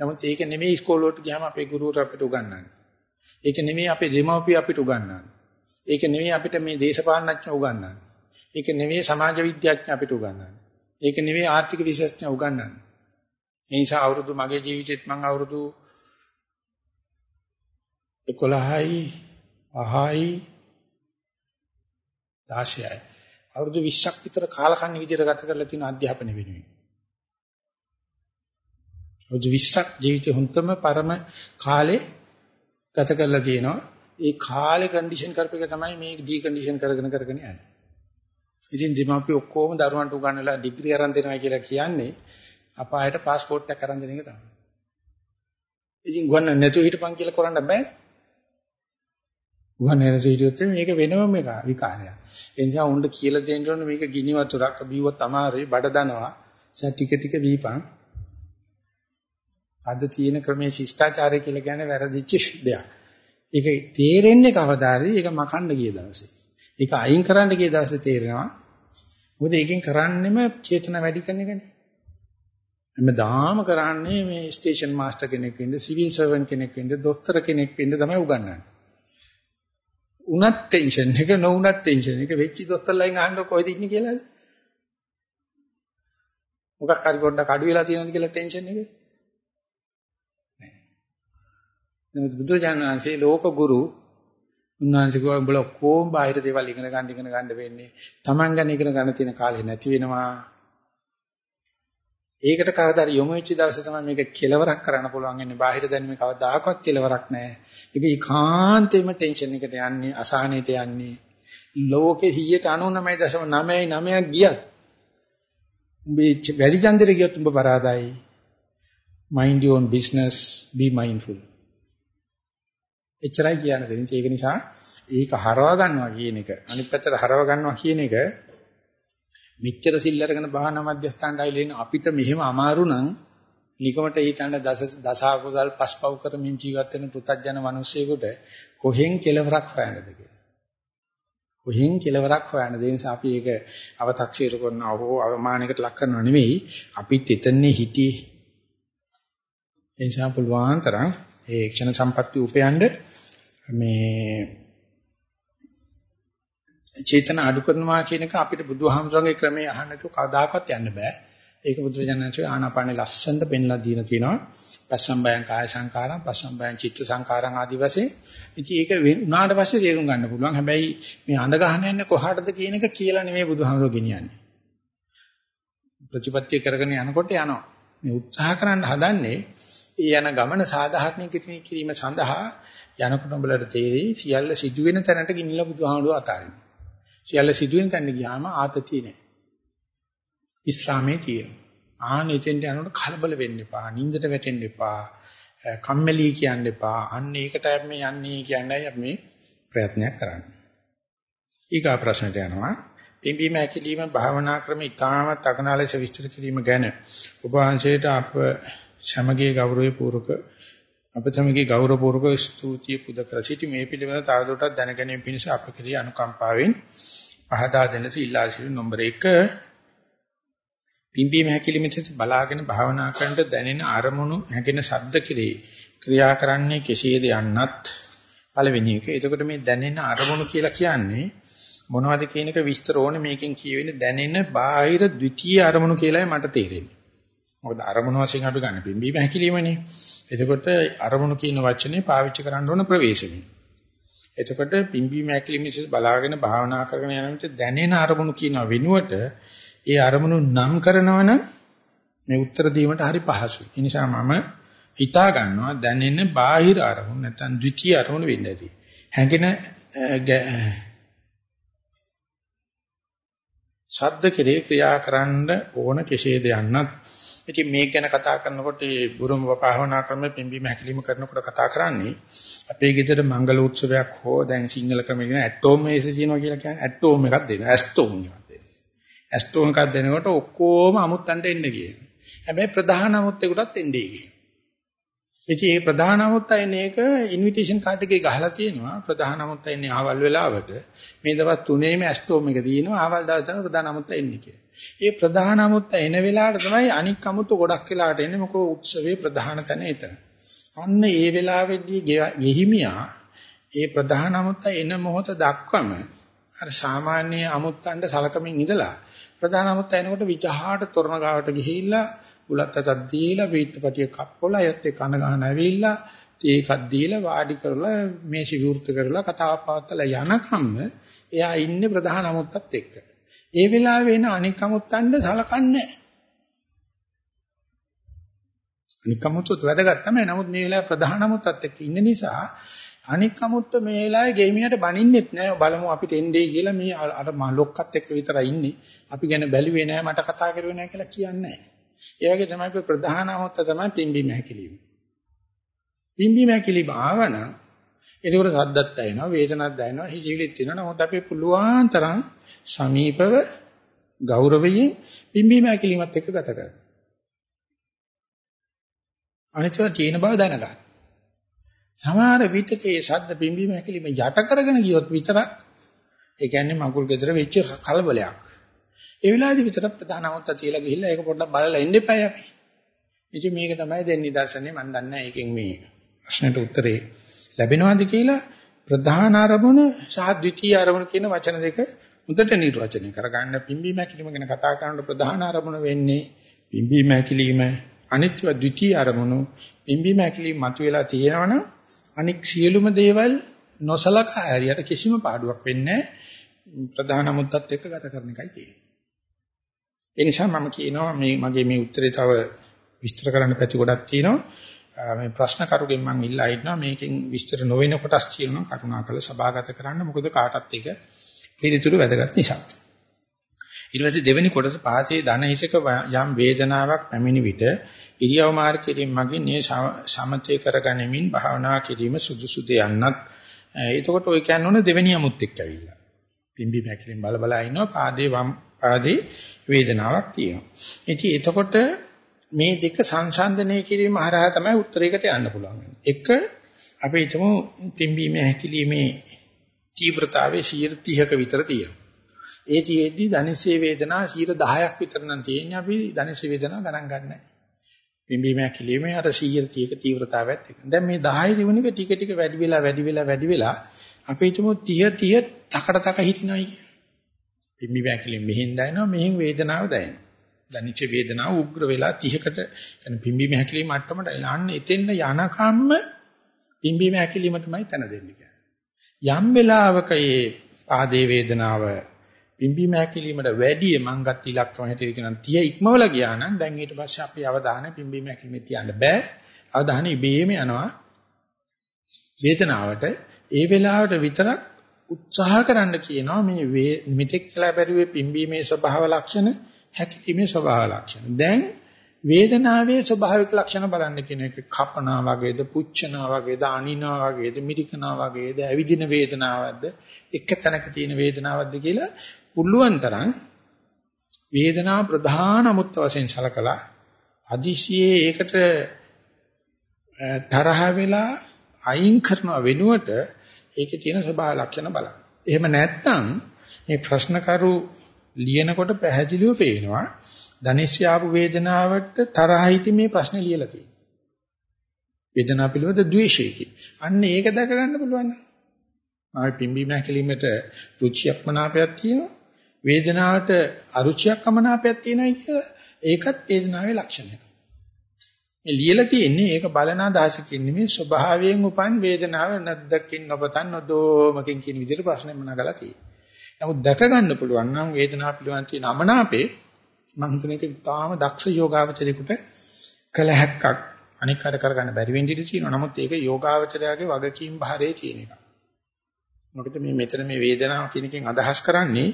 නමුත් ඒක නෙමෙයි ඉස්කෝලේ ගියාම අපේ ගුරුවරු අපිට උගන්වන්නේ. ඒක නෙමෙයි අපේ දෙමව්පිය අපිට උගන්වන්නේ. ඒක නෙමෙයි අපිට මේ දේශපාලනඥයෝ උගන්වන්නේ. ඒක නෙමෙයි සමාජ විද්‍යාඥ අපිට උගන්වන්නේ. ඒක නෙමෙයි ආර්ථික විශේෂඥ උගන්වන්නේ. ඒ නිසා අවුරුදු මගේ ජීවිතෙත් මම අවුරුදු 11යි 5යි 16යි අවුරුදු 20ක් විතර කාලකන්ණි විදියට ගත කරලා තියෙන අධ්‍යාපන වෙනුවෙන්. අවුරුදු 20ක් ජීවිතේ හොන්තම පරම කාලේ ගත කරලා තියෙනවා. ඒ කාලේ කන්ඩිෂන් කරපේක තමයි මේ ඩී කන්ඩිෂන් කරගෙන කරගෙන යන්නේ. ඉතින් දීමාපි ඔක්කොම දරුවන්ට උගන්වලා ඩිග්‍රී අරන් දෙනවා කියලා කියන්නේ අපායට પાස්පෝර්ට් එකක් අරන් දෙන එක තමයි. ඉතින් ගුවන් නැතුව හිටපන් කියලා කරන්න බෑ. ගුවන් නැතුව හිටියොත් මේක වෙනම එක විකාරයක්. ඒ නිසා උණ්ඩ කියලා දෙන්න ඕනේ මේක ගිනි වතුරක් බීවොත් අමාරුයි බඩ දනවා. සෑ ටික ටික බීපන්. අද තියෙන ක්‍රමයේ ශිෂ්ටාචාරය කියලා කියන්නේ වැරදිච්ච දෙයක්. ඒක තේරෙන්නේ කවදාද? ඒක මකන්න ගිය දවසේ. ඒක අයින් කරන්න ගිය දවසේ තේරෙනවා. මොකද ඒකෙන් කරන්නෙම චේතන වැඩි කරන එකනේ. හැමදාම කරන්නේ මේ ස්ටේෂන් මාස්ටර් කෙනෙක් වෙන්න, සිවිල් සර්වන්ට් කෙනෙක් වෙන්න, දොස්තර කෙනෙක් වෙන්න තමයි උගන්වන්නේ. උනත් ටෙන්ෂන් එක නොඋනත් ටෙන්ෂන් එක වෙච්ච දොස්තරලයින් අහන්න කොහෙද ඉන්නේ කියලාද? මොකක් හරි පොඩ්ඩක් අඩු වෙලා තියෙනවද කියලා ටෙන්ෂන් එක? නමුත් බුදුරජාණන් වහන්සේ ලෝක ගුරු උන්වහන්සේ කිව්වා උඹලා කොහොම බාහිර දේවල් ඉගෙන ගන්න ඉගෙන ගන්න වෙන්නේ. Taman ගැන ඉගෙන ගන්න තියෙන කාලේ නැති වෙනවා. ඒකට කවදාද යොමු වෙච්ච දවසේ තමයි මේක කෙලවරක් කරන්න පුළුවන් වෙන්නේ. බාහිර දැනුමේ කවදාකවත් කෙලවරක් නැහැ. ඒක ඒකාන්තයෙන්ම ටෙන්ෂන් එකට යන්නේ, අසහනයට යන්නේ. ලෝකේ 99.99ක් ගියත් උඹේ වැඩි චන්දර ගියොත් උඹ පරාදයි. mind your own business be mindful එච්චරයි කියන්න දෙන්නේ. ඒක නිසා ඒක හරවා ගන්නවා කියන එක අනිත් පැත්තට හරවා ගන්නවා කියන එක මෙච්චර සිල් අරගෙන භාවනා මධ්‍යස්ථානට ආවිලින් අපිට මෙහෙම අමාරු නම් නිකමට ඊතන දස දසා කුසල් පස්පව් කරමින් ජීවත් වෙන පුතත්ජන මිනිස්සෙකුට කොහෙන් කෙලවරක් හොයන්නද කියලා. කොහෙන් කෙලවරක් හොයන්නද? ඒ නිසා අපි ඒක අව탁ෂීර කරනවා හෝ අවමානයකට ලක් කරනවා නෙමෙයි. අපිත් එතනනේ හිටියේ. ඒ නිසා පුළුවන් තරම් ඒ ක්ෂණ සම්පත්‍ය උපයන්නේ මේ චේතන අඩු කරනවා කියන එක අපිට බුදුහාමුදුරන්ගේ ක්‍රමයේ අහන්නට කවදාකවත් යන්න බෑ. ඒක බුදුරජාණන්සේ ආනාපානේ ලස්සනට පෙන්ලා දීලා තියෙනවා. පස්සම්බයං කාය සංකාරං, පස්සම්බයං චිත්ත සංකාරං ආදි වශයෙන්. ඉතින් ඒක උනාට පස්සේ තේරුම් ගන්න පුළුවන්. හැබැයි මේ අඳ ගහන යන්නේ කොහාටද කියන එක කියලා නෙමෙයි බුදුහාමුදුරුවෝ ගෙනියන්නේ. ප්‍රතිපත්තිය කරගෙන යනකොට යනවා. මේ උත්සාහ කරන්න හදන්නේ ඒ යන ගමන සාධාරණීකරණය කිරීම සඳහා යනකොට උඹලට තේරෙයි සියල්ල සිදුවෙන තැනට ගිනිලා බුදුහාමුදුරුවෝ අතාරින්න. සියල්ල සිදුවෙන තැනට ගියාම ආතතිය නෑ. විස්රාමයේ තියෙනවා. ආන එතෙන්ට යනකොට කලබල වෙන්න එපා. නින්දට වැටෙන්න එපා. කම්මැලි කියන්න එපා. අන්න ඒකට මේ යන්නේ කියන්නයි අපි මේ ප්‍රයත්නයක් කරන්නේ. ඊගා ප්‍රශ්නට යනවා. පිම්බීම ඇකිලිම භාවනා ක්‍රම ඉතාමත් අගනාලෙස විස්තර කිරීම ගැන ඔබ වහන්සේට අප සමගිය ගෞරවයේ පූර්වක අප සමගිය ගෞරවපූර්වක ස්තුතිය පුද කර සිටි මේ පිළිවෙල තවදුරටත් දැනගැනීම පිණිස අප කෙරෙහි අනුකම්පාවෙන් පහදා දෙන සිල්ලා සිළු නම්බර 1 පිම්බීම හැකිලිමෙත් බලාගෙන භාවනා කරනට දැනෙන අරමුණු හැගෙන ශබ්ද කෙරෙහි ක්‍රියා කරන්නේ කෙසේද යන්නත් පළවෙනි එක. එතකොට මේ දැනෙන අරමුණු කියලා කියන්නේ මොනවද කියන එක විස්තර ඕනේ මේකෙන් කියවෙන්නේ දැනෙන බාහිර ද්විතීයි අරමුණු කියලායි මට තේරෙන්නේ. මොකද අරමුණු වශයෙන් අපි ගන්න පිම්බීම හැකිලිමනේ. එතකොට අරමුණු කියන වචනේ පාවිච්චි කරන්න ඕන ප්‍රවේශමයි. එතකොට පිම්බීම ඇකිලිමිස බලාගෙන භාවනා කරගෙන යන විට දැනෙන අරමුණු කියන වෙනුවට ඒ අරමුණු නම් කරනවනම් මේ උත්තර දීමට හරි පහසුයි. ඒ නිසා මම හිතා ගන්නවා දැනෙන බාහිර අරමුණු නැත්නම් ද්විතීයි අරමුණු වෙන්න ඇති. හැඟෙන ශබ්ද කෙරේ ක්‍රියා කරන්න ඕන කෙසේද යන්නත් ඉතින් මේක ගැන කතා කරනකොට මේ බුරුම භාවනා ක්‍රමෙ පිම්බීම හැකිලිම කරනකොට කතා කරන්නේ අපේ ගෙදර මංගල උත්සවයක් හෝ දැන් සිංහල ක්‍රමෙ කියන ඇටෝම් මේස කියනවා කියලා කියන්නේ ඇටෝම් එකක් දෙනවා. ඇස්ටෝම් එකක් දෙනවා. ඇස්ටෝම් එකක් දෙනකොට ඔක්කොම අමුත්තන්ට එන්න කියනවා හැබැයි ප්‍රධාන අමුත්තෙකුටත් එන්නේ කියනවා ඉතින් මේ ප්‍රධාන අමුත්තා එන්නේ එක ඉන්විටේෂන් කාඩ් එකේ ගහලා තියෙනවා ප්‍රධාන අමුත්තා එන්නේ ආවල් වෙලාවට මේ දවස් තුනේම ඇස්ටෝම් එක තියෙනවා ආවල් දවස් තමයි ප්‍රධාන අමුත්තා එන්නේ කියලා. ඒ ප්‍රධාන අමුත්තා එන වෙලාවට තමයි අනික් අමුත්තු ගොඩක් වෙලාවට එන්නේ මොකද උත්සවයේ ප්‍රධාන තැන එතන. අන්න ඒ වෙලාවේදී ගෙහිමියා ඒ ප්‍රධාන අමුත්තා එන මොහොත දක්වම අර සාමාන්‍ය අමුත්තන්ට සලකමින් ඉඳලා ප්‍රධාන අමුත්තා එනකොට විජහාට තොරණ ගාවට ගිහිල්ලා උලත් අතක් දීලා වීත්පතිය කප්පොලා යත් ඒ කන ගහන ඇවිල්ලා ඒකක් දීලා වාඩි කරලා මේසි විවෘත කරලා කතාවක් පවත්ලා යනකම්ම එයා ඉන්නේ ප්‍රධාන අමුත්තත් එක්ක. ඒ වෙලාවේ එන අනික් අමුත්තන්ට සලකන්නේ අනික් අමුත්තත් වැදගත් තමයි. නමුත් මේ වෙලාවේ ප්‍රධාන අමුත්තත් එක්ක ඉන්න නිසා අනික් අමුත්ත මේ වෙලාවේ ගේමියට බනින්නෙත් නෑ බලමු අපිට එන්නේ කියලා මේ අර ලොක්කත් එක්ක විතරයි ඉන්නේ. අපි ගැන බැලුවේ නෑ මට කතා කරුවේ නෑ කියලා කියන්නේ නෑ. ඒ වගේ තමයි ප්‍රධාන අමුත්ත තමයි පිම්බීම හැකිලිම. පිම්බීම හැකිලිම ආවනම් එතකොට සද්දත් දැනෙනවා වේදනත් දැනෙනවා හිසිවිලිත් තියෙනවා නමුත් අපි පුළුවන් තරම් සමීපව ගෞරවයෙන් පිම්බීම හැකිලිමත් එක්ක ගත කරනවා. අනිත්ව තියෙන බව දැනගන්න. සමහර විටකේ ශබ්ද පිම්බීම හැකිලිම යට කරගෙන ගියොත් විතරක් ඒ කියන්නේ මඟුල් ගෙදර වෙච්ච කලබලයක්. ඒ වෙලාවේදී විතර ප්‍රධානමත්ත තියලා ගිහිල්ලා ඒක පොඩ්ඩක් බලලා ඉන්න එපායි අපි. ඉතින් මේක තමයි දෙන්නේ දර්ශනේ මම දන්නේ ඒකෙන් මේ ප්‍රශ්නෙට උත්තරේ ලැබෙනවද කියලා ප්‍රධාන අරමුණ සහ ද්විතීයි අරමුණ කියන වචන දෙක උදට නිර්වචනය කරගන්න පිම්බීම හැකිලිම ගැන කතා කරනකොට ප්‍රධාන අරමුණ වෙන්නේ පිම්බීම හැකිලිම අනිත්‍ය ද්විතීයි අරමුණු පිම්බීම හැකිලිම මතුවලා තියෙනවනම් අනික් සියලුම දේවල් නොසලකා හරියට කිසිම පාඩුවක් වෙන්නේ ප්‍රධාන මුද්දත් එක්ක ගත කරන එකයි තියෙන්නේ. ඒ නිසා මම කියනවා මේ මගේ මේ උත්තරේ තව විස්තර කරන්න පැති ගොඩක් තියෙනවා. මේ ප්‍රශ්න කරුගෙන් මම ඉල්ලා ඉන්නවා මේකෙන් විස්තර නොවෙන කොටස් තියෙනවා කරුණාකරලා සභාගත කරන්න. මොකද කාටත් ඒක පිළිතුරු වැදගත් නිසා. ඊට පස්සේ දෙවෙනි කොටස පහසේ ධන හිසක යම් වේදනාවක් පැමිණි විට ඉරියව් මාර්ග කිරීම මගින් මේ සමතේ කරගැනීමෙන් භාවනා කිරීම සුදුසුද යන්නත් එතකොට ඔය කියන්නේ දෙවෙනි අමුත් එක්ක ඇවිල්ලා. පිම්බි මැකිලින් බල බල ඉන්නවා පාදේ වම් ආදී වේදනාවක් තියෙනවා. ඉතින් එතකොට මේ දෙක සංසන්දනය කිරීම හරහා තමයි උත්තරයකට යන්න පුළුවන්. එක අපි හිතමු පිම්බීමේ හැකිලීමේ තීව්‍රතාවය 30ක විතර තියෙනවා. ඒ තියෙද්දි ධනිසේ වේදනා 10ක් විතර නම් තියෙන්නේ අපි ධනිසේ වේදනා ගණන් ගන්නෑ. පිම්බීමේ හැකිලීමේ අර 130ක තීව්‍රතාවයත් එක. දැන් මේ 10 දිනුනික ටික ටික වැඩි වෙලා වැඩි වෙලා වැඩි වෙලා අපි හිතමු 30 30 තකට තක හිටිනවයි කියලා. පිම්බි වැකිලි මෙහෙන් දැනෙනවා මෙහෙන් වේදනාව දැනෙනවා. දැනිච්ච වේදනාව උග්‍ර වෙලා 30කට يعني පිම්බි වැකිලි මට්ටමට අන්න එතෙන්න යනකම්ම පිම්බි වැකිලිම තමයි තන දෙන්නේ යම් වෙලාවක මේ ආදී වේදනාව පිම්බි වැකිලිමට වැඩි මං ගත් ඉලක්කම හැටියට කියනවා 30 ඉක්මවල ගියා නම් දැන් ඊට පස්සේ අපි අවධානය පිම්බි වැකිලිමේ තියන්න බෑ. අවධානය ඉබේම යනවා වේදනාවට ඒ වෙලාවට විතරක් උත්සාහ කරන්න කියනවා මේ මෙතෙක් කියලා බැරිවේ පිම්බීමේ ස්වභාව ලක්ෂණ හැකිීමේ ස්වභාව ලක්ෂණ. දැන් වේදනාවේ ස්වභාවික ලක්ෂණ බලන්න කියන එක කපනා වගේද පුච්චනා වගේද අනිනා වගේද මිරිකනා වගේද ඇවිදින වේදනාවක්ද එක තැනක තියෙන වේදනාවක්ද කියලා පුළුවන් තරම් වේදනාව ප්‍රධාන අමුත්ත වශයෙන් සලකලා අදිශියේ ඒකට තරහ වෙලා අයින් කරන වෙනුවට ඒකේ තියෙන ස්වභාව ලක්ෂණ බලන්න. එහෙම නැත්නම් මේ ප්‍රශ්න කරු ලියනකොට පැහැදිලිව පේනවා ධනිෂ්‍යාපු වේදනාවට තරහිති මේ ප්‍රශ්නේ ලියලා තියෙනවා. වේදනාව පිළිබඳ ද්වේෂයකින්. අන්න ඒක දැක ගන්න පුළුවන්. ආයි පිම්බීම හැකලීමට රුචියක් මනාපයක් තියෙනවා. වේදනාවට අරුචියක් අමනාපයක් තියෙනවා කියලා ඒකත් වේදනාවේ ලක්ෂණයක්. මේ ලියලා තියෙන්නේ ඒක බලන අදහසකින් නෙමෙයි ස්වභාවයෙන් උපන් වේදනාව නැද්දකින් නොපතන් නොදෝමකින් කියන විදිහට ප්‍රශ්නේ මනගලා තියෙන්නේ. නමුත් දැක ගන්න පුළුවන් නම් වේදනාව පිළිබඳ තියෙන අමනාපේ මම හිතන එක තාම දක්ෂ යෝගාවචරයකට කළ හැක්කක් අනික් කඩ කරගන්න බැරි වෙන්න ඉඩ තියෙනවා. නමුත් ඒක යෝගාවචරයාගේ වගකීම් භාරයේ තියෙන එකක්. මොකද මේ මෙතන මේ වේදනාව කියන එකෙන් අදහස් කරන්නේ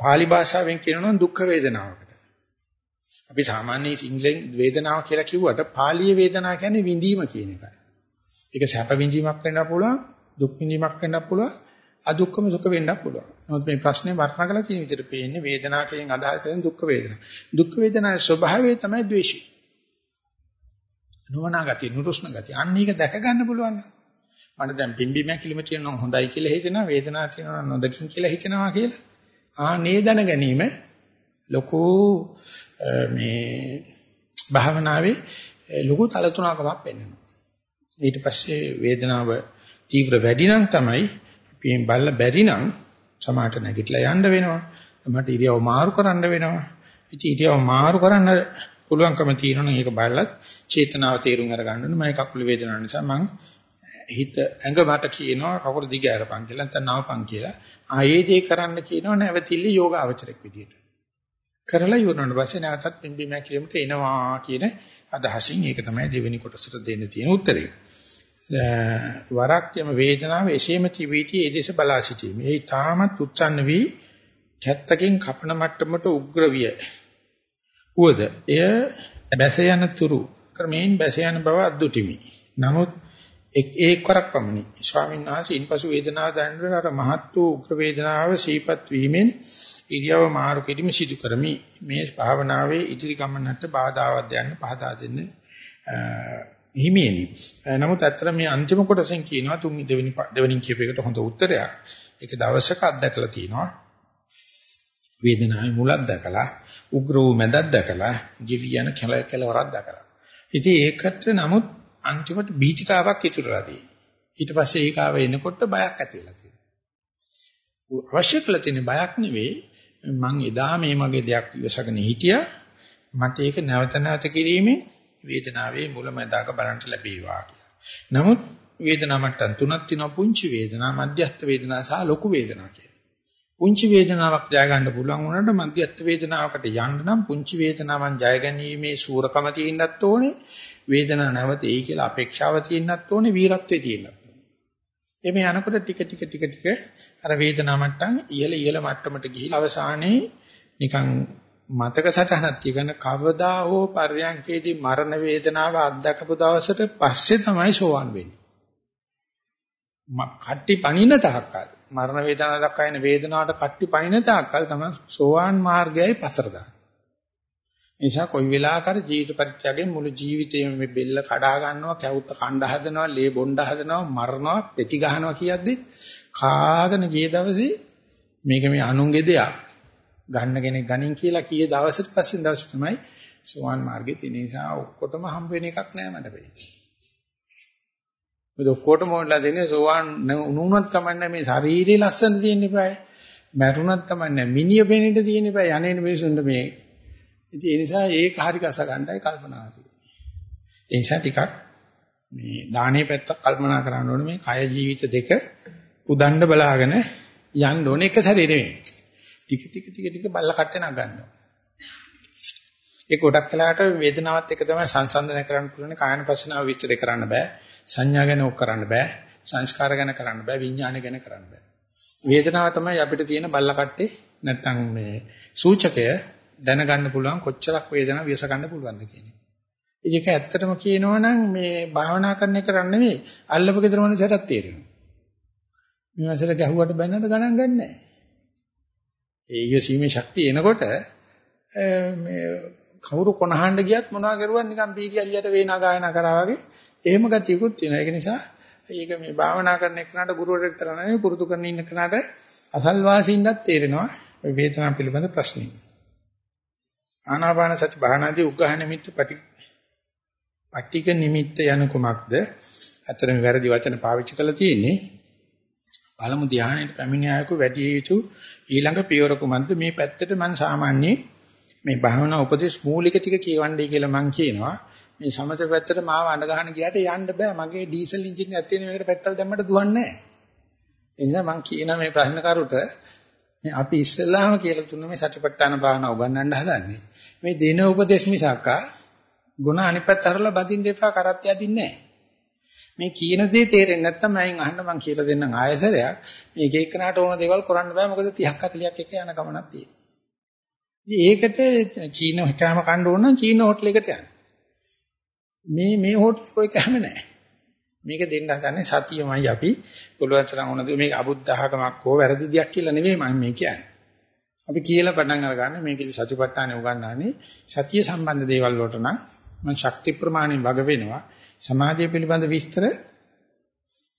pāli භාෂාවෙන් කියනවා දුක් වේදනාවකට. අපි සාමාන්‍ය සිංහලෙන් වේදනාව කියලා කිව්වට පාලිය වේදනාව කියන්නේ විඳීම කියන එකයි. ඒක සැප විඳීමක් වෙන්න පුළුවන්, දුක් විඳීමක් වෙන්න පුළුවන්, අදුක්කම සුඛ වෙන්න පුළුවන්. නමුත් මේ ප්‍රශ්නේ වර්ණනා කරලා තියෙන විදිහට පේන්නේ වේදනාව කියන අදහස තියෙන දුක් වේදනා. දුක් වේදනාවේ ස්වභාවය තමයි ද්වේෂය. නොවනා ගතිය, නුරුස්න ගතිය. අන්න ඒක දැක ගන්න පුළුවන්. මට දැන් පිම්බීමක් කිලිම තියෙනවා හොඳයි කියලා හිතෙනවා, වේදනාවක් තියෙනවා නොදකින් කියලා හිතෙනවා කියලා. ආ නේ දැන ගැනීම ලොකු මේ භාවනාවේ ලොකු තලතුණකමක් වෙන්නවා. ඊට පස්සේ වේදනාව තීව්‍ර වැඩි නම් තමයි පියෙන් බල්ල බැරි නම් සමාහට නැගිටලා යන්න වෙනවා. මට ඉරියව් මාරු කරන්න වෙනවා. ඉතින් ඉරියව් මාරු කරන්න පුළුවන්කම තියෙනවා ඒක බලලත් චේතනාව තේරුම් අරගන්න ඕනේ. මම කකුල වේදනාව නිසා මං හිත ඇඟ මට කියනවා කකුල දිග ඇරපන් කියලා නැත්නම් නවපන් කියලා. ආයේ දේ කරන්න කියනවා නැවතිලි යෝග අවචරයක් විදියට. කරලා ඉවරනට පස්සේ නැවතත් පිම්බීම කිරීමට එනවා කියන අදහසින් ඒක තමයි දෙවෙනි කොටසට දෙන්න තියෙන උත්තරේ. වරක් යම වේදනාව එසේම තිබීටි ඒ දේශ බලා සිටීම. ඒ තාමත් උච්චන්න වී කැත්තකින් කපන මට්ටමට උග්‍ර විය. උවද එය බැස යන තුරු ක්‍රමයෙන් බැස යන බව අද්දුටිමි. නමුත් එක් ඒක්වරක් පමණි. ස්වාමීන් වහන්සේ ඉන්පසු වේදනාව දැනෙන අර මහත් වූ උග්‍ර වේදනාව සීපත් වීමෙන් ඉරියව මාරු කිරීම සිදු කරමි. මේ භාවනාවේ ඉදිරි ගමනට බාධාවක් දැනන්න පහදා දෙන්න හිමියනි. නමුත් අතර මේ අන්තිම කොටසෙන් කියනවා තුන් දෙවෙනි දෙවෙනි කියප එකට හොඳ උත්තරයක්. ඒක දවසක අත්දැකලා තිනවා. වේදනාවේ මුලක් දැකලා, උග්‍ර වූ මැදක් දැකලා, ජීවි යන කෙලවරක් දැකලා. ඉතින් ඒකට නමුත් අන්තිමට බීතිකාවක් ඉතුරුලා තියෙනවා. ඊට පස්සේ ඒකාව එනකොට බයක් ඇති වෙලා තියෙනවා. අවශ්‍ය කළ තියෙන බයක් නෙවෙයි මං එදා මේ මගේ දෙයක් ඉවසගෙන හිටියා මට ඒක නැවත නැවත කිරීමෙන් වේදනාවේ මුලමඳාක බලන්න ලැබේවා කියලා. නමුත් වේදනා මට්ටම් තුනක් තියෙනවා පුංචි වේදනා, මධ්‍යස්ථ වේදනා සහ ලොකු වේදනා කියලා. පුංචි වේදනාවක් ජය ගන්න පුළුවන් වුණාට මධ්‍යස්ථ වේදනාවකට යන්න නම් පුංචි වේදනාවන් ජය ගැනීමේ සූරකම තියෙන්නත් ඕනේ. වේදනාව නැවත එයි කියලා අපේක්ෂාව තියෙන්නත් ඕනේ, වීරත්වයේ තියෙන්නත් ඕනේ. එමේ යනකොට ටික ටික ටික ටික අර වේදනා මට්ටම් ඉහළ ඉහළ මට්ටමට ගිහිලා අවසානයේ නිකන් මතක සටහනක් තියගෙන කවදා හෝ පර්යංකේදී මරණ වේදනාව අත්දකපු දවසට පස්සේ තමයි සෝවන් වෙන්නේ. කට්ටි පණින තාක්කල් මරණ වේදනාව දක්වා එන වේදනාවට කට්ටි පණින තාක්කල් තමයි සෝවාන් මාර්ගයයි පතර දාන්නේ. නිසා කොයි වෙලාවකර ජීවිත පරිත්‍යාගයෙන් මුළු ජීවිතේම මේ බෙල්ල කඩා ගන්නවා, කැවුත්ත කණ්ඩ හදනවා, ලේ බොණ්ඩ හදනවා, මරනවා, පෙති ගහනවා කියද්දි කාගෙන ගිය දවසේ මේක මේ අනුන්ගේ දෙයක්. ගන්න කෙනෙක් ගනින් කියලා කීයේ දවසට පස්සේ දවස තමයි සෝවාන් මාර්ගයේ තියෙන නිසා ඔක්කොටම හම්බ වෙන එකක් නෑ මට වෙන්නේ. මොකද ඔක්කොටම ඕනලා දෙන්නේ සෝවාන් නුනුනත් කමන්නේ මේ ශරීරේ ලස්සන තියෙන්න eBay. මැරුණත් කමන්නේ මිනිය පෙනෙන්න තියෙන්න eBay. යන්නේ මිනිසුන්ට මේ ඉතින් ඒ නිසා ඒක හරි කස ගන්නයි කල්පනා තියෙන්නේ. ඒ නිසා ටිකක් මේ දානේ පැත්ත කල්පනා කරන්න ඕනේ මේ කය ජීවිත දෙක උදන්න බලාගෙන යන්න ඕනේ එක සැරේ නෙවෙයි. ටික ටික ටික ටික බල්ල කට්ටේ නගන්නවා. ඒක ගොඩක් වෙලාවට වේදනාවත් එක තමයි සංසන්දනය කරන්න පුළුවන් කායන පස්සනාව විස්තර කරන්න බෑ. සංඥා ගැන ඔක් කරන්න බෑ. සංස්කාර ගැන කරන්න බෑ. විඥාන ගැන කරන්න බෑ. වේදනාව තමයි අපිට තියෙන බල්ල කට්ටේ නැත්තම් මේ සූචකය දැනගන්න පුළුවන් කොච්චරක් වේදනාව වියස ගන්න පුළුවන්ද කියන එක. ඒක ඇත්තටම කියනවනම් මේ භාවනා කරන එක කරන්නේ නෙවෙයි අල්ලපු ගෙදර මොනසටත් තේරෙනවා. මේ වසර ගැහුවට බැන්නට ගණන් ගන්නෑ. ඒ ඊයසීමේ ශක්තිය එනකොට මේ කවුරු කොනහඬ ගියත් මොනවා කරුවත් නිකන් පීකියලියට වේනා ගායනා කරා වගේ එහෙම ගතියකුත් තියෙනවා. ඒක නිසා ඒක මේ භාවනා කරන එකනට ගුරුවරයෙක් විතර නෙවෙයි පුරුදු කරන ඉන්න කෙනාට අසල්වාසීන්වත් තේරෙනවා වේදනාව පිළිබඳ ප්‍රශ්නේ. ආනාපාන සති භාවනාදී උග්ඝහ නිමිත්ත පටි පටික නිමිත්ත යන කුමක්ද? අතරම වැරදි වචන පාවිච්චි කරලා තියෙන්නේ. පළමු ධානයට පැමිණියායකු වැඩි යුතු ඊළඟ පියවර කුමක්ද? මේ පැත්තට මම සාමාන්‍යයෙන් මේ භාවනා උපදේශ මූලික ටික කියවන්නයි කියලා මම කියනවා. මේ සමත පැත්තට මාව අඬ ගහන ගියාට යන්න බෑ. මගේ ඩීසල් එන්ජින් එකක් තියෙන මේකට පෙට්‍රල් දැම්මට දුවන්නේ නැහැ. ඒ නිසා මම කියන මේ ප්‍රශ්න කරුට මේ අපි ඉස්සෙල්ලාම කියලා තුන මේ සත්‍යපට්ඨාන භාවනා උගන්වන්න හදන්නේ. මේ දින උපදේශ මිසක්කා ගුණ අනිත් පැත්ත හරලා බදින්න එපා කරත් යදින්නේ නැහැ. මේ කියන දේ තේරෙන්නේ නැත්නම් මම අහන්න මම කියලා දෙන්නම් ආයසරයක්. මේ එක එකනට ඕන දේවල් කරන්න බෑ මොකද 30ක් 40ක් එක යන ගමනක් තියෙනවා. ඒකට චීන හිතාම කන්න ඕන නම් චීන හෝටලයකට යන්න. මේ මේ හෝටල් කොයි කැම නැහැ. මේක දෙන්න හදන්නේ සතියමයි අපි පුළුවන් තරම් ඕනද මේක අබුද්ධහකමක් හෝ වැරදි දෙයක් කියලා නෙවෙයි මම මේ කියන්නේ. අපි කියලා පටන් අරගන්න මේකේ සතිපට්ඨානෙ උගන්වන්නේ සතිය සම්බන්ධ දේවල් වලට නම් මම ශක්ති ප්‍රමාණයෙන් වග වෙනවා. සමාධිය පිළිබඳ විස්තර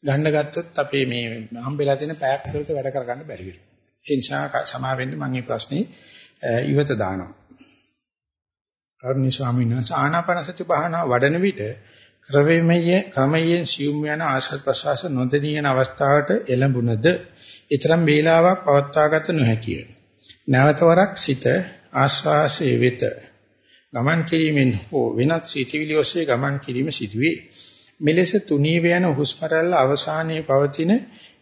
ගන්න ගත්තොත් අපේ මේ හම්බෙලා තියෙන පැයක් තුරට වැඩ කරගන්න බැරි වෙනවා. ඒ නිසා සමා වෙන්න මම මේ ප්‍රශ්නේ ඉවත දානවා. කරුණී ස්වාමීන් වහන්සේ ආනාපානසති භාවනාව වඩන විට ක්‍රමයේ ක්‍රමයෙන් සියුම් යන ආශ්වාස ප්‍රශ්වාස නොදෙනියන අවස්ථාවට එළඹුණද ඊතරම් වේලාවක් පවත්වාගත නොහැකිය. නැවතවරක් සිත ආශ්වාසයේ වෙත ගමන් කිරීමෙන් හෝ වෙනත් සිතිවිලි ඔස්සේ ගමන් කිරීම සිදුවේ. මෙලෙස තුනී වයන හුස්ම රැල්ල අවසානයේ පවතින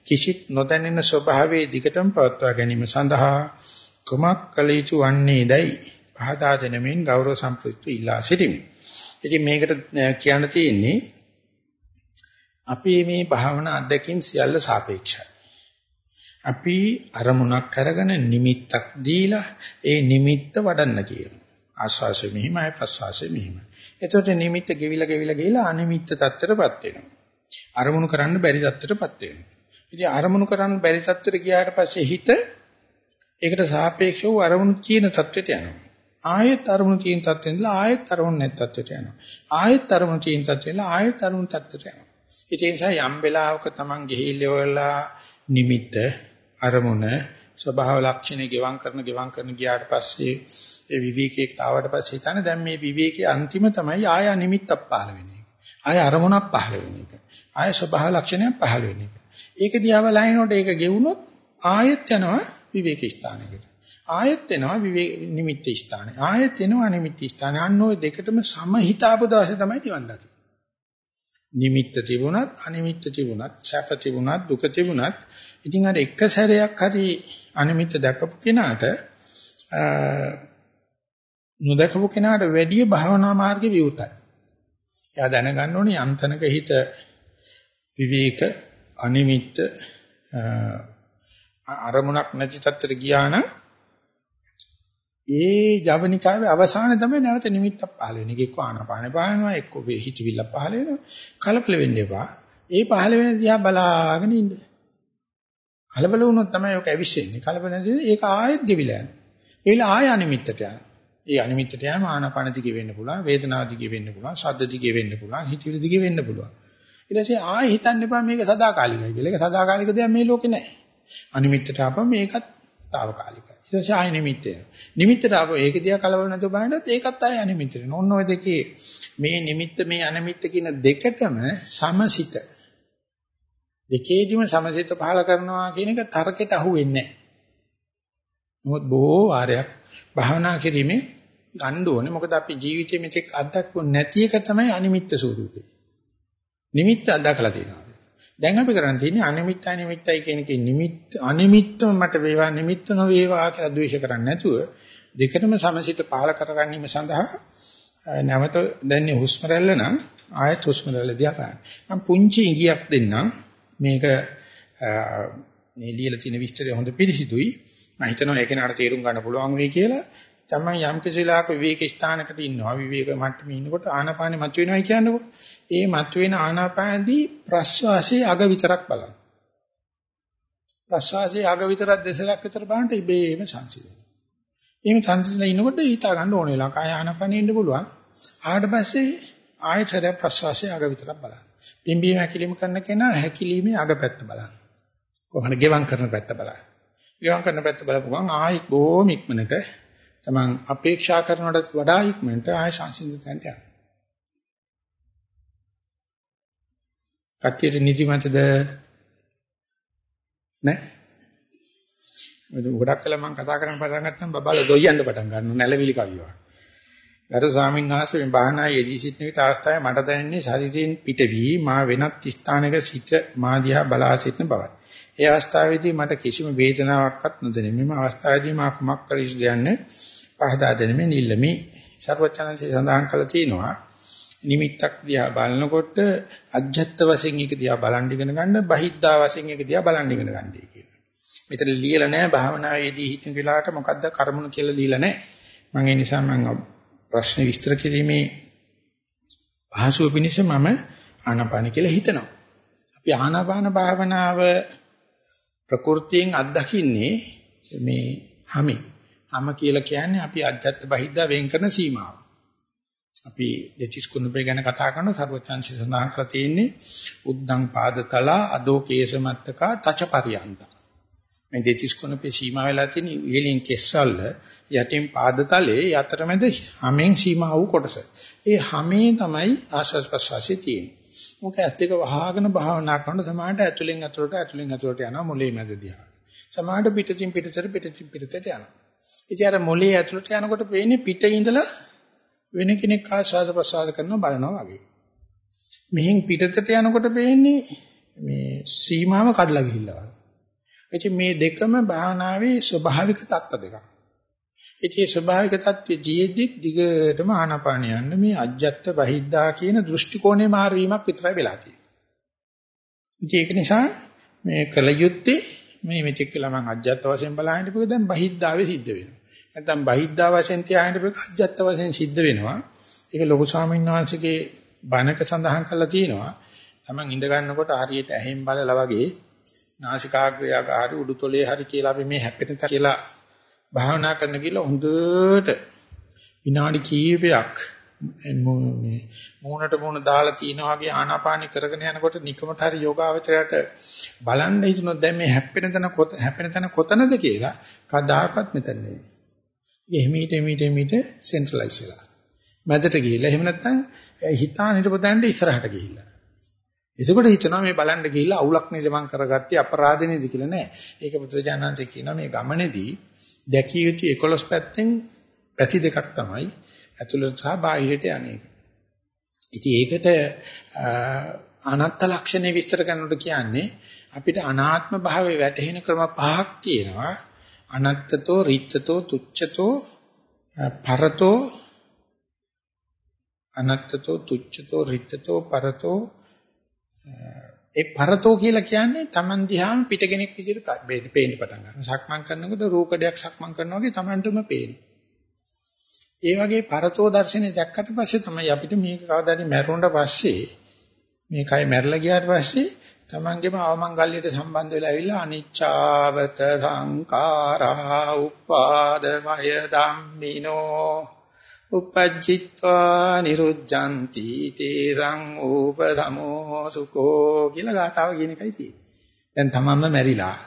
කිසිත් නොදැනෙන ස්වභාවයේ දිගටම පවත්වා ගැනීම සඳහා කුමක් කළ යුතු වන්නේදයි පහදා දෙනමින් ගෞරව සම්ප්‍රයුක්ත ඉල්ලා සිටිමි. ඉතින් මේකට කියන්න තියෙන්නේ අපි මේ භාවනා අධ්‍යක්ෂින් සියල්ල සාපේක්ෂයි. අපි අරමුණක් අරගෙන නිමිත්තක් දීලා ඒ නිමිත්ත වඩන්න කියනවා. ආස්වාසය මෙහිමයි ප්‍රස්වාසය මෙහිමයි. එතකොට නිමිත්ත ගෙවිලා ගෙවිලා ගිහිලා අනිමිත්ත தත්තරපත් වෙනවා. අරමුණු කරන්න බැරි தත්තරපත් වෙනවා. ඉතින් අරමුණු කරන්න බැරි தත්තර ගියාට පස්සේ හිත ඒකට සාපේක්ෂව අරමුණු තියෙන தත්වෙට යනවා. ආයෙත් අරමුණු තියෙන தත්වෙන් ඉඳලා ආයෙත් අරමුණු නැති தත්වෙට යනවා. ආයෙත් අරමුණු තියෙන தත්වෙන් ඉඳලා ආයෙත් අරමුණු தත්වෙට යනවා. ඒ නිසා යම් වෙලාවක Taman ගිහිල්ලා නිමිත්ත අරමුණ ස්වභාව ලක්ෂණ ගෙවම් කරන ගෙවම් කරන ගියාට පස්සේ ඒ විවේකයකට ආවට පස්සේ හිතන්නේ දැන් මේ විවේකයේ අන්තිම තමයි ආය නිමිත්තක් පහළ වෙන එක. ආය අරමුණක් පහළ වෙන එක. ආය ස්වභාව ලක්ෂණයක් පහළ වෙන එක. ඒක දිහා බලනකොට ඒක ගෙවුනොත් ආයෙත් යනවා විවේක ස්ථානයකට. ආයෙත් එනවා විවේක නිමිත්ත ස්ථානේ. ආයෙත් එනවා නිමිත්ත ස්ථානේ. අන්න ওই දෙකටම සමහිතාපු දවසේ තමයි නිවන් දකින්නේ. නිමිත්ත තිබුණත් අනිමිත්ත තිබුණත් සැප තිබුණත් දුක තිබුණත් ඉතින් අර එක සැරයක් හරි අනිමිත්ත දැකපු කෙනාට නොදකපු කෙනාට වැඩිය භාවනා මාර්ගේ විවුතයි. එයා දැනගන්න ඕනේ යම්තනක හිත විවේක අනිමිත්ත අරමුණක් නැති තත්ත්වයට ගියා නම් ඒ ජවනිකාවේ අවසානයේ තමයි නැවත නිමිත්තක් පහළ වෙන්නේ. එක්ක ආනාපාන පහළනවා, එක්ක වේ හිතවිල්ල පහළ වෙනවා. කලබල වෙන්න එපා. ඒ පහළ වෙන දිහා බලාගෙන ඉන්න. කලබල වුණොත් තමයි ඔක ඇවිස්සෙන්නේ. කලබල නැති ඒක ආයෙත් ගෙවිලා යනවා. ඒල ආය අනිමිත්තට යනවා. ඒ අනිමිත්තට යෑම ආනාපාන දිගේ වෙන්න පුළුවන්, වේදනාව දිගේ වෙන්න පුළුවන්, ශබ්ද දිගේ වෙන්න පුළුවන්, හිතවිලි දිගේ වෙන්න පුළුවන්. ඊට පස්සේ ආයෙ හිතන්න එපා මේක සදාකාලිකයි කියලා. ඒක සදාකාලික දෙයක් මේ ලෝකේ නැහැ. අනිමිත්තට ආපම මේකත් తాවකාලිකයි. ඊට පස්සේ ආයෙ නිමිත්ත එනවා. නිමිත්තට ආපම ඒක දිහා කලබල නැතුව බලනොත් ඒකත් ආයෙ අනිමිත්තට එනවා. ඔන්න ඔය දෙකේ මේ නිමිත්ත මේ අනිමිත්ත කියන දෙකටම සමසිත. දෙකේදිම සමසිත පහල කරනවා කියන එක තර්කයට අහු වෙන්නේ නැහැ. නමුත් බොහෝ වාරයක් භාවනා කිරීමේ ගන්න ඕනේ. මොකද අපි ජීවිතේ මෙතෙක් අත්දක්ව නැති එක තමයි අනිමිත්ත ස්වરૂපේ. නිමිත්ත අත්දකලා තියෙනවා. දැන් අපි කරන් තියෙන්නේ අනිමිත්ත අනිමිත්තයි කියන එකේ නිමිත්ත අනිමිත්තම මට වේවා නිමිත්ත නොවේවා කියලා ද්වේෂ කරන්නේ නැතුව දෙකටම සමසිත පහල කරගැනීම සඳහා නැවත දැන් හුස්ම රැල්ල නම් ආයත් හුස්ම රැල්ල දිහා බලන්න. මම පුංචි ඉඟියක් දෙන්නම්. මේක මේ ලියලා තියෙන විස්තරය හොඳ පිළිසිතුයි. මම හිතනවා ඒක නට තේරුම් ගන්න පුළුවන් වෙයි කියලා. තමයි යම් කිසිලාක විවේක ස්ථානකට ඉන්නවා විවේක මට්ටමේ ඉන්නකොට ආනාපානෙ මතුවෙනවයි කියන්නකො. ඒ මතුවෙන ආනාපානදී ප්‍රස්වාසයේ අග විතරක් බලන්න. ප්‍රස්වාසයේ අග විතරක් දෙසලක් විතර බලන්න ඉබේම සංසිඳෙනවා. එහෙම සංසිඳලා ඉන්නකොට ඊතා ගන්න ඕනේ ලා කාය ආනාපානෙ ඉන්න පුළුවන්. ආවට පස්සේ ආයතර ප්‍රස්වාසයේ අග විතරක් බලන්න. පිම්බීම හැකිලිම කරන කෙනා හැකිලිමේ අග පැත්ත බලන්න. කොහොමද ගෙවම් කරන පැත්ත බලන්න. ගෙවම් කරන පැත්ත බලපුවම ආයි බොහොම ඉක්මනට තමන් අපේක්ෂා කරනවට වඩා ඉක්මනට ආය සංසිඳතන්ට යනවා. කට්ටියට නිදිමතද නැහැ. මොකද ගොඩක් කල මම කතා කරන්න පටන් ගත්තම බබාලා දොයියන්න පටන් ගන්නවා නැලවිලි කවියවා. ගරු ස්වාමීන් වහන්සේ මේ භාවනා යෙදී සිටින විට අවස්ථාවේ මට දැනෙන්නේ ශරීරයෙන් පිට වී මා වෙනත් ස්ථානයක සිට මා දිහා බලා සිටින බවයි. ඒ අවස්ථාවේදී මට කිසිම වේදනාවක්වත් නොදැනේ. මෙම අවස්ථාවේදී මා කුමක් කර යුතුද යන්නේ පහදා දෙනෙමි නිල්ලමි. සර්වචනන්සේ සඳහන් කළා තියෙනවා. නිමිත්තක් දිහා බලනකොට අජ්ජත් වශයෙන් එක දිහා බලන් ඉගෙන ගන්න බහිද්දා වශයෙන් එක දිහා බලන් ඉගෙන ගන්නයි කියලා. මෙතන ලියලා නැහැ භාවනාවේදී හිතන වෙලාවට මොකද්ද කර්මණු කියලා ලියලා නැහැ. මම ඒ නිසා මම ප්‍රශ්න විස්තර කිරීමේ පහසුව පිණිස මම ආනාපාන කියලා හිතනවා. අපි ආනාපාන භාවනාව ප්‍රകൃතියෙන් අත්දකින්නේ මේ හැමි. හැම කියලා කියන්නේ අපි අජත්ත බහිද්දා වෙන් කරන සීමාව. අපි දෙචිස් කුණුපේ ගැන කතා කරන සර්වචන්සි සඳහන් කරලා තියෙන්නේ උද්දං පාදතලා අදෝ කේසමත්තකා තචපරියන්ත. මේ දෙචිස් කුණුපේ සීමා වෙලා තියෙන ඉහළින් කෙස්සල්ල යටින් පාදතලේ යතරමැද හැමෙන් සීමා වූ කොටස. ඒ හැමේ තමයි ආශස් ප්‍රසවාසී තියෙන්නේ. මොක ඇත්ත එක වහගෙන භාවනා කරන සමාහට ඇතුලෙන් ඇතුලට ඇතුලෙන් ඇතුලට යනවා මොලේ මැද දිහා. සමාහට පිටින් පිටතට පිටින් පිටතට යනවා. ඉතින් අර මොලේ ඇතුලට යනකොට පේන්නේ පිටේ ඉඳලා වෙන කෙනෙක් ආශාද ප්‍රසාද කරනවා බලනවා වගේ. මෙහෙන් පිටතට යනකොට පේන්නේ මේ සීමාව කඩලා ගිහිල්ලා වගේ. ඉතින් මේ දෙකම භාවනාවේ ස්වභාවික தත්ත දෙකක්. ඉතින් ස්වභාවික தත්ත්වයේදී දිගටම ආනාපාන යන්න මේ අජ්ජත් බහිද්දා කියන දෘෂ්ටි කෝණේ මාර්වීමක් විතරයි වෙලා තියෙන්නේ. ඒක නිසා මේ කල යුත්තේ මේ මෙතෙක් කියලා මම අජ්ජත් වශයෙන් බලහින්න ඉපෙක දැන් බහිද්දාවේ සිද්ධ වෙනවා. නැත්නම් බහිද්දා වශයෙන් තියාගෙන ඉපෙක අජ්ජත් වශයෙන් සිද්ධ වෙනවා. ඒක ලොකු ස්වාමීන් වහන්සේගේ බණක සඳහන් කරලා තියෙනවා. තමන් ඉඳ ගන්නකොට හරියට ඇහෙන් බලලා වගේ නාසිකාග්‍රයක හරි උඩුතොලේ හරි කියලා අපි මේ හැපෙන කියලා භාවනා කරන්න කියලා හොඳට විනාඩි කීපයක් මේ මූණට මූණ දාලා තිනා වගේ ආනාපානි කරගෙන යනකොට නිකමට හරි යෝගාවචරයට බලන්න හිතුනොත් දැන් මේ හැප්පෙන තැන කොත හැපෙන තැන කොතනද කියලා කදාකත් මෙතන නෙවෙයි. එහිමීට එහිමීට එහිමීට සෙන්ට්‍රලයිස් වෙලා. මැදට ගිහිල්ලා එහෙම නැත්නම් හිතාන හිටපොතෙන්ද ඉස්සරහට ගිහිල්ලා. එසකොට හිතනවා මේ බලන්න ගිහිල්ලා අවුලක් නේද මං කරගත්තේ අපරාධ නේද කියලා නෑ. ඒක පුත්‍රජානන්සේ කියනවා මේ ගමනේදී දැකිය යුතු 11 පැත්තෙන් පැති දෙකක් තමයි ඇතුළට සහ බාහිරට යන්නේ. ඉතින් ඒකට අනත්ත ලක්ෂණේ විස්තර කරනකොට කියන්නේ අපිට අනාත්ම භාවයේ වැටහෙන ක්‍රම පහක් තියෙනවා. අනත්තතෝ, රිත්තතෝ, තුච්ඡතෝ, පරතෝ අනත්තතෝ, තුච්ඡතෝ, රිත්තතෝ, පරතෝ ඒ පරතෝ කියලා කියන්නේ Taman දිහාම පිටගෙනෙක් විදිහට පේන්න පටන් ගන්නවා. සක්මන් කරනකොට රූකඩයක් සක්මන් කරනවා වගේ Tamanටම පේනවා. ඒ වගේ පරතෝ දර්ශනේ දැක්කට පස්සේ තමයි අපිට මේක කවදාද මැරුණට පස්සේ මේ කය මැරලා ගියාට පස්සේ තමන්ගේම අවමංගල්‍යයට සම්බන්ධ වෙලා ඇවිල්ලා අනිච්චාවත සංඛාරා උපාද වය ධම්මිනෝ uppajjitva niruddhanti තේරං උපසමෝ සුකෝ කියලා ගාතාව කියන එකයි තියෙන්නේ. දැන් තමන්ම මැරිලා.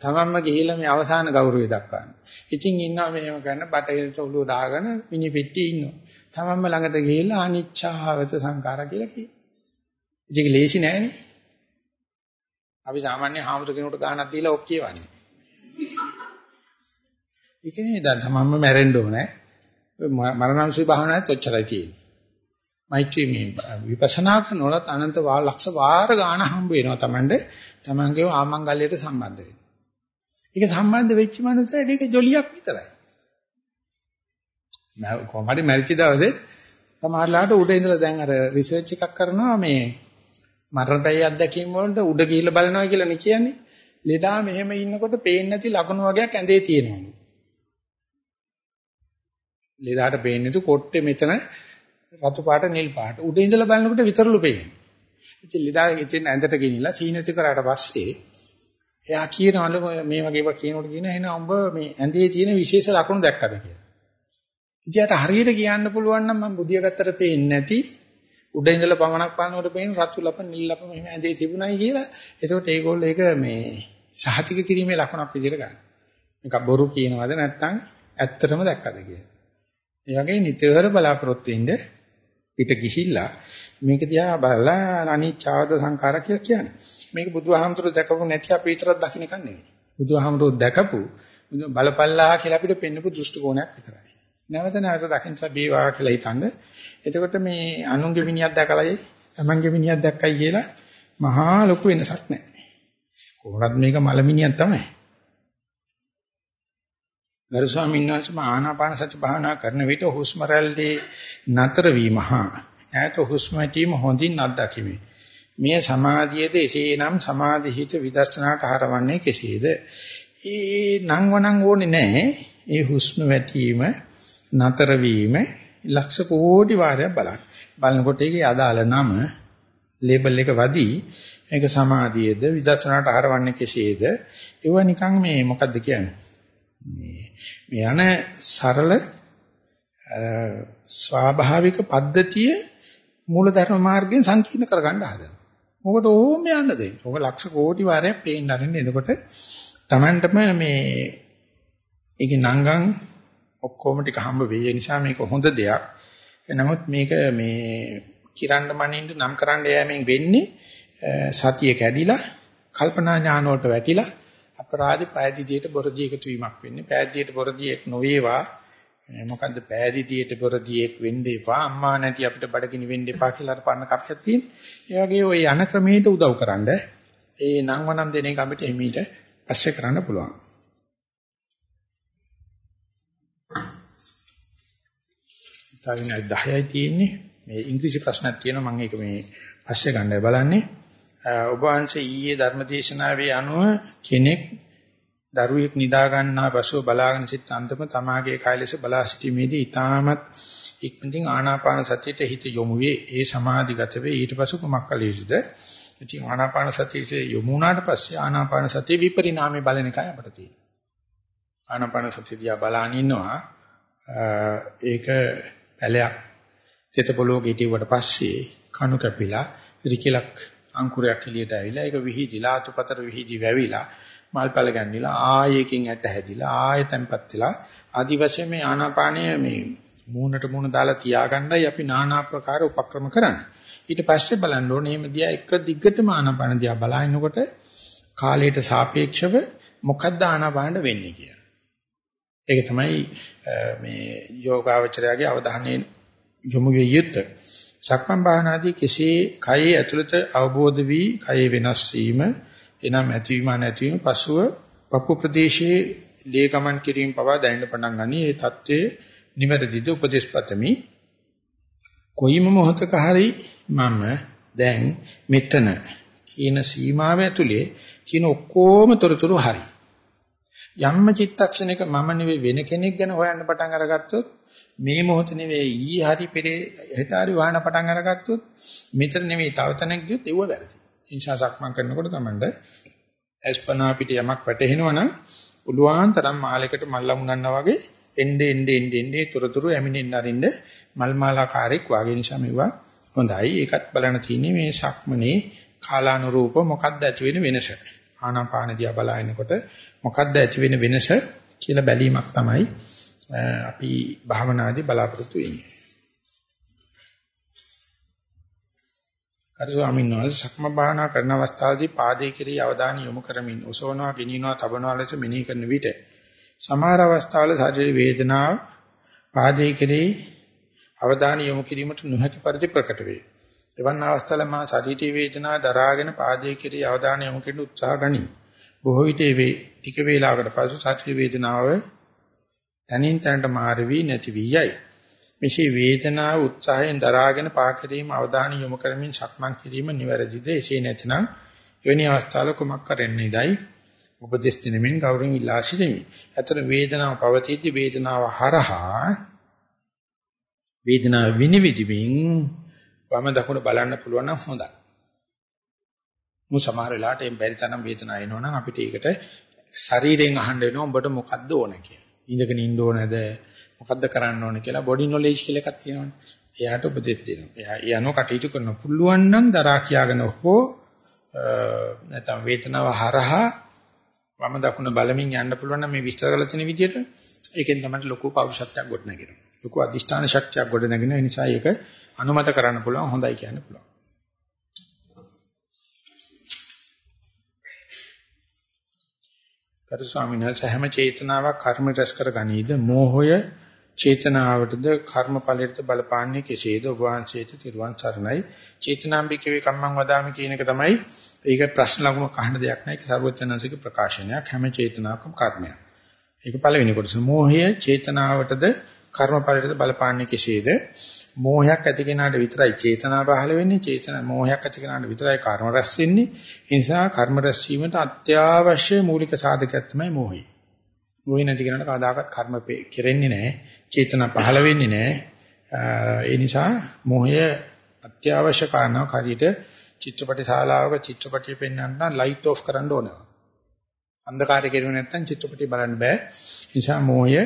තමන්ම ගිහිල්ලා මේ අවසාන ගෞරවය දක්වන්න. ඉතින් ඉන්නවා මෙහෙම කරන බටහිරට ඔළුව දාගෙන මිනි පෙට්ටිය ඉන්නවා. තමන්ම ළඟට ගිහිල්ලා අනිච්චාවත සංකාර කියලා කියනවා. ඒක ලේසි නෑනේ. අපි සාමාන්‍ය හාමුදුර කෙනෙකුට ගානක් දීලා ඔක් කියවන්නේ. ඒ කියන්නේ දැන් තමන්ම මැරෙන්න ඕනේ. මරණාංශي භාවනාවත් ඔච්චරයි තියෙන්නේ. මෛත්‍රී මේ විපස්සනා කරනකොට අනන්ත වා ලක්ෂ වාර ගාන හම්බ වෙනවා Tamande Tamange ආමංගල්‍යයට සම්බන්ධ වෙනවා. ඒක සම්බන්ධ වෙච්ච මනුස්සයෙක් ඒක ජොලියක් විතරයි. කොහමද මැරිච්ච දවසේ සමහරලාට උඩ ඉඳලා දැන් අර රිසර්ච් එකක් කරනවා මේ මරණපැයි අත්දැකීම් වලට උඩ ගිහිල්ලා බලනවා කියලා නේ කියන්නේ. ලෙඩා මෙහෙම ඉන්නකොට පේන්නේ නැති ලකුණු වගේක් ඇඳේ තියෙනවා. ලෙඩාට පේන්නේ නැතු කොට්ටේ මෙතන රතු පාට නිල් පාට. උඩ ඉඳලා බලනකොට විතරලු පේන්නේ. ඉතින් ලෙඩා ඉතින් ඇඳට ගෙනිලා සීනති කරාට පස්සේ එයා කියනවලු මේ වගේ ඒවා කියනකොට කියන එහෙනම් උඹ මේ ඇඳේ තියෙන විශේෂ ලක්ෂණ දැක්කද කියලා. ඉතියාට හරියට කියන්න පුළුවන් නම් මම බුදියා ගත්තට පේන්නේ නැති උඩ ඉඳලා පමණක් බලනකොට පේන රතු ලප නිල් ලප මෙහෙම ඇඳේ තිබුණයි කියලා. ඒකට ඒගොල්ලෝ ඒක මේ සහතික කිරීමේ ලක්ෂණක් විදිහට ගන්න. මේක බොරු කියනවද නැත්නම් ඇත්තටම දැක්කද කියලා. ඒ වගේ නිතර බලාපොරොත්තු වෙන්න පිට ගිහිල්ලා මේක දිහා බලලා අනිච්චාවද සංඛාර කියලා කියන්නේ. මේක බුදුහාමුදුරුවෝ දැකපු නැති අපි විතරක් දකින්න එක නෙවෙයි. බුදුහාමුදුරුවෝ දැකපු බලපල්ලා කියලා අපිට පෙන්වපු දෘෂ්ටි කෝණයක් විතරයි. නැවත නැවත දකින්න බීවා කියලා හිතනද එතකොට මේ අනුන්ගේ විනියක් දැකලායි තමන්ගේ විනියක් දැක්කයි කියලා මහා ලොකු වෙනසක් නැහැ. කොහොමද මේක මලමිනියක් තමයි. ගරු ස්වාමීන් වහන්සේ ආනාපාන සති භාවනා කරන විට හුස්ම රැල්ලේ නතර වීම හා ඈත හුස්ම ඇටීම හොඳින් අත්දැකීමි. මේ සමාධියද එසේනම් සමාධිහිත විදර්ශනාට හරවන්නේ කෙසේද? ඒ නම් වණන් ඕනේ නැහැ. ඒ හුස්ම වැටීම නතර වීම ලක්ෂ කෝටි වාරයක් බලන්න. බලනකොට ඒකේ අදාළ නම ලේබල් එක වදී මේක සමාධියද විදර්ශනාට හරවන්නේ කෙසේද? ඒව නිකන් මේ මොකද්ද කියන්නේ? මේ මේ යන සරල ස්වාභාවික පද්ධතිය මූලධර්ම මාර්ගයෙන් සංකීර්ණ කරගන්න හදනවා. මොකට ඕම යන්න දෙන්න. ඔක ලක්ෂ කෝටි වාරයක් පේන්න අරින්න. එතකොට Tamanටම මේ ඒකේ නංගන් ඔක්කොම ටික හම්බ වෙයි. ඒ නිසා මේක හොඳ දෙයක්. නමුත් මේක මේ කිරන්න මනින්න නම් කරන්න යෑමෙන් වෙන්නේ සතිය කැඩිලා කල්පනා ඥාන වලට වැටිලා අපරාධ පෑදීදියට බොරදී එකතු වීමක් වෙන්නේ. පෑදීදියට බොරදී එක් නොවේවා. මොකද්ද පෑදීදියට බොරදී එක් වෙන්න එපා. අම්මා නැති අපිට බඩගිනි වෙන්න එපා කියලා අර පන්න කප්පයක් තියෙන. ඒ වගේ ওই යන ක්‍රමයට උදව්කරනද ඒ නම් වනම් දෙන එක අපිට එමීට පස්සේ කරන්න පුළුවන්. තව විනාඩි 10යි තියෙන්නේ. මේ ඉංග්‍රීසි ප්‍රශ්නක් තියෙනවා මම ඒක මේ පස්සේ ගන්නයි බලන්නේ. ඔබ වහන්සේ ඊයේ ධර්මදේශනාවේ අනුව කෙනෙක් දරුවෙක් නිදා ගන්නා පසුව බලාගෙන සිට අන්තිම තමාගේ කය ලෙස බලා සිටීමේදී ඊටමත් ඉක්මනින් ආනාපාන සතියට හිත යොමු වේ. ඒ සමාධිගත වේ. ඊට පසු කුමක් කළ යුතුද? ඉතින් ආනාපාන සතියේ යොමු වුණාට පස්සේ ආනාපාන සතිය විපරිණාමය බලන එකයි අපිට තියෙන්නේ. ආනාපාන සතිය දිහා බලාගෙන ඉන්නවා. ඒක පැලයක් තෙත පොළොව ගෙටිවට පස්සේ කණු කැපිලා රිකිලක් අංකුරයක් එළියට ඇවිලා ඒක විහිදිලා අතුපතර විහිදි වැවිලා මල්පල ගැන්විලා ආයෙකින් ඇට හැදිලා ආයෙ තැම්පත් වෙලා ආදි වශයෙන් මේ ආනාපානය මේ මූණට මූණ දාලා තියාගන්නයි අපි নানা ආකාර උපක්‍රම කරන්නේ ඊට පස්සේ බලන්න ඕනේ මේ දිහා එක දිග්ගටම ආනාපාන දිහා බලනකොට කාලයට සාපේක්ෂව මොකද්ද ආනාපානට වෙන්නේ කියලා ඒක තමයි මේ යෝගාවචරයාගේ අවධානය යොමු විය යුත්තේ. සක්මන් භාවනාදී කෙසේ කයේ ඇතුළත අවබෝධ වී කයේ වෙනස් වීම එනම් ඇතිවීම නැතිවීම පසුව පපු ප්‍රදේශයේ ලේ ගමන් කිරීම පවා දැනෙන්න පටන් ගනී. ඒ தત્ත්වයේ නිවැරදිද උපදේශපතමි. කොයිම මොහතක හරි මම දැන් මෙතන කියන සීමාව ඇතුලේ කියන ඔක්කොම තොරතුරු හරි. යම්ම චිත්තක්ෂණයක මම නෙවෙයි වෙන කෙනෙක් ගැන හොයන්න පටන් අරගත්තොත් මේ මොහොත නෙවෙයි ඊ හරි පෙරේ හෙට හරි වහන පටන් අරගත්තොත් මෙතන නෙවෙයි තව තැනක ගියොත් ඒව වැරදි. ඒ නිසා සක්මන් කරනකොට තමයි අස්පනා පිට යමක් වැටෙනවා නම් උලුවාන් තරම් මාලයකට මල් ලමුනන්නා වගේ එnde එnde එnde එnde තුරතුරු ඇමිනෙන්න අරින්න මල් මාලාකාරයක් වාගේ නිසා මේවා හොඳයි. ඒකත් බලන්න තියෙන්නේ මේ සක්මනේ කාලානුරූප මොකක්ද ඇති වෙන වෙනස. ආනාපාන දිහා බලනකොට මොකක්ද ඇති වෙන වෙනස කියලා බැලීමක් තමයි අපි භාවනාදී බලාපොරොත්තු වෙන්නේ. කරු ස්වාමීන් වහන්සේ සක්ම භාවනා කරන අවස්ථාවේදී පාදයේ කෙරෙහි අවධානය යොමු කරමින් ඔසවනවා, ගෙනියනවා, තබනවා ලෙස මෙනෙහි කරන විට සමහර අවස්ථාවල ශරීර වේදනාව පාදයේ කෙරෙහි අවධානය යොමු කිරීමට නොහැකි පරිදි ප්‍රකට වේ. එවන් අවස්ථාවල මා ශරීරී වේදනාව දරාගෙන පාදයේ කෙරෙහි අවධානය යොමු කිරීම උත්සාහ ගනී. බොහෝ විට ඒ ටික වේලාවකට පසු ශරීර වේදනාව තනින් තනට මාර වී නැති වී යයි. මෙසේ වේදනාව උත්සාහයෙන් දරාගෙන පාකිරීම අවධානය යොමු කරමින් සක්මන් කිරීම නිවැරදිද? එසේ නැත්නම් එවැනි අවස්ථාවල කුමක් කරන්නේදයි උපදෙස් දෙනමින් ගෞරවයෙන් ඉල්ලා සිටිමි. අතර වේදනාව පවතිද්දී වේදනාව හරහා වේදනාව විනිවිදිමින් වම දකුණ බලන්න පුළුවන් නම් හොඳයි. මු සමහර වෙලාවට එම් බැරි තරම් වේදනාව එනවනම් අපිට ඒකට ශරීරයෙන් අහන්න වෙනවා උඹට මොකද්ද ඕන කියලා. ඉඳගෙන ඉන්න ඕනද මොකද්ද කරන්න ඕන කියලා බොඩි නොලෙජ් කියලා එකක් තියෙනවනේ. එයාට උපදෙස් දෙනවා. එයා යනෝ කටයුතු කරන පුළුවන් නම් දරා කියාගෙන හෝ නැත්නම් වේතනාව හරහා වම දකුණ බලමින් යන්න පුළුවන් නම් මේ විස්තර කරලා තියෙන විදිහට ඒකෙන් තමයි ලොකු පෞරුෂත්වයක් ගොඩනගෙනවා. ලොකු අදිෂ්ඨාන ශක්තියක් ගොඩනගෙන ඒ නිසා ඒක අනුමත කරන්න පුළුවන් හොඳයි කියන්න පුළුවන්. කරු ස්වාමීන් වහන්සේ හැම චේතනාවක් කර්ම රැස් කර ගනීද මෝහය චේතනාවටද කර්මඵලයටද බලපාන්නේ කෙසේද? ඔබ වහන්සේට තිරුවන් සරණයි. චේතනාම්බිකේ කම්මං වදාමි කියන එක තමයි. ඒක ප්‍රශ්න ලකුණක් අහන්න දෙයක් නෑ. ඒක සර්වඥාන්සේක ප්‍රකාශනයක්. හැම චේතනාවකම කර්මයක්. ඒක පළවෙනි කොටස. මෝහය චේතනාවටද කර්මඵලයටද බලපාන්නේ කෙසේද මෝහයක් ඇති කෙනාට විතරයි චේතනා පහළ වෙන්නේ චේතන මෝහයක් ඇති කෙනාට විතරයි කර්ම රැස් වෙන්නේ ඒ නිසා කර්ම රැස් වීමට අත්‍යවශ්‍ය මූලික සාධකයක් තමයි මෝහය මොහේ නැති කෙනාට කවදාකවත් කර්ම කෙරෙන්නේ නැහැ. චේතනා පහළ වෙන්නේ නැහැ. ඒ නිසා මොහය අත්‍යවශ්‍ය කාරණාවක් හරියට චිත්‍රපට ශාලාවක චිත්‍රපටිය පෙන්වන්න නම් ලයිට් ඔෆ් කරන්න ඕනවා. අන්ධකාරය කෙරුවේ නැත්නම් චිත්‍රපටිය බලන්න බෑ. ඒ නිසා මොහය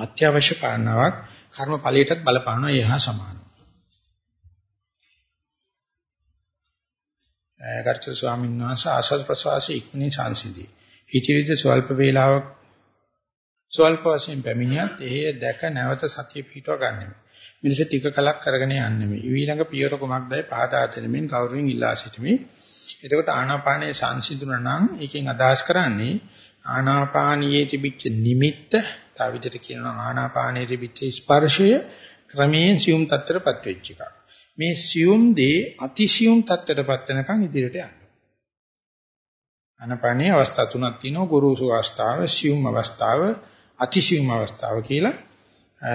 අත්‍යවශ්‍ය කාරණාවක් කර්ම ඵලයටත් බලපානවා ඒ හා සමානයි. ගර්ථ ස්වාමීන් වහන්සේ ආසස් ප්‍රසවාසී ඉක්මනින් සංසිඳී. හිතවිද ස්වල්ප වේලාවක් ස්වල්ප වශයෙන් පැමිණියත් එහි දැක නැවත සතිය පිටව ගන්නෙමි. මිනිස ටික කලක් කරගෙන යන්නෙමි. ඊළඟ පියවර කුමක්දයි පහදා දෙනමින් ගෞරවයෙන් ඉල්ලා සිටිමි. එතකොට ආනාපානයේ සංසිඳුන නම් එකෙන් අදහස් කරන්නේ ආනාපානියේ තිබිච්ච නිමිත්ත තව විදිහට කියනවා ආනාපානයේ තිබිච්ච ස්පර්ශය ක්‍රමයෙන් සියුම් තත්ත්වයටපත් වෙච්ච එක. මේ සියුම් දේ අතිසියුම් තත්ත්වයටපත් වෙනකන් ඉදිරියට යන්න. අනපනේ අවස්ථා තුනක් තියෙනවා ගුරුසු අවස්ථාව, සියුම් අවස්ථාව, අතිසියුම් අවස්ථාව කියලා.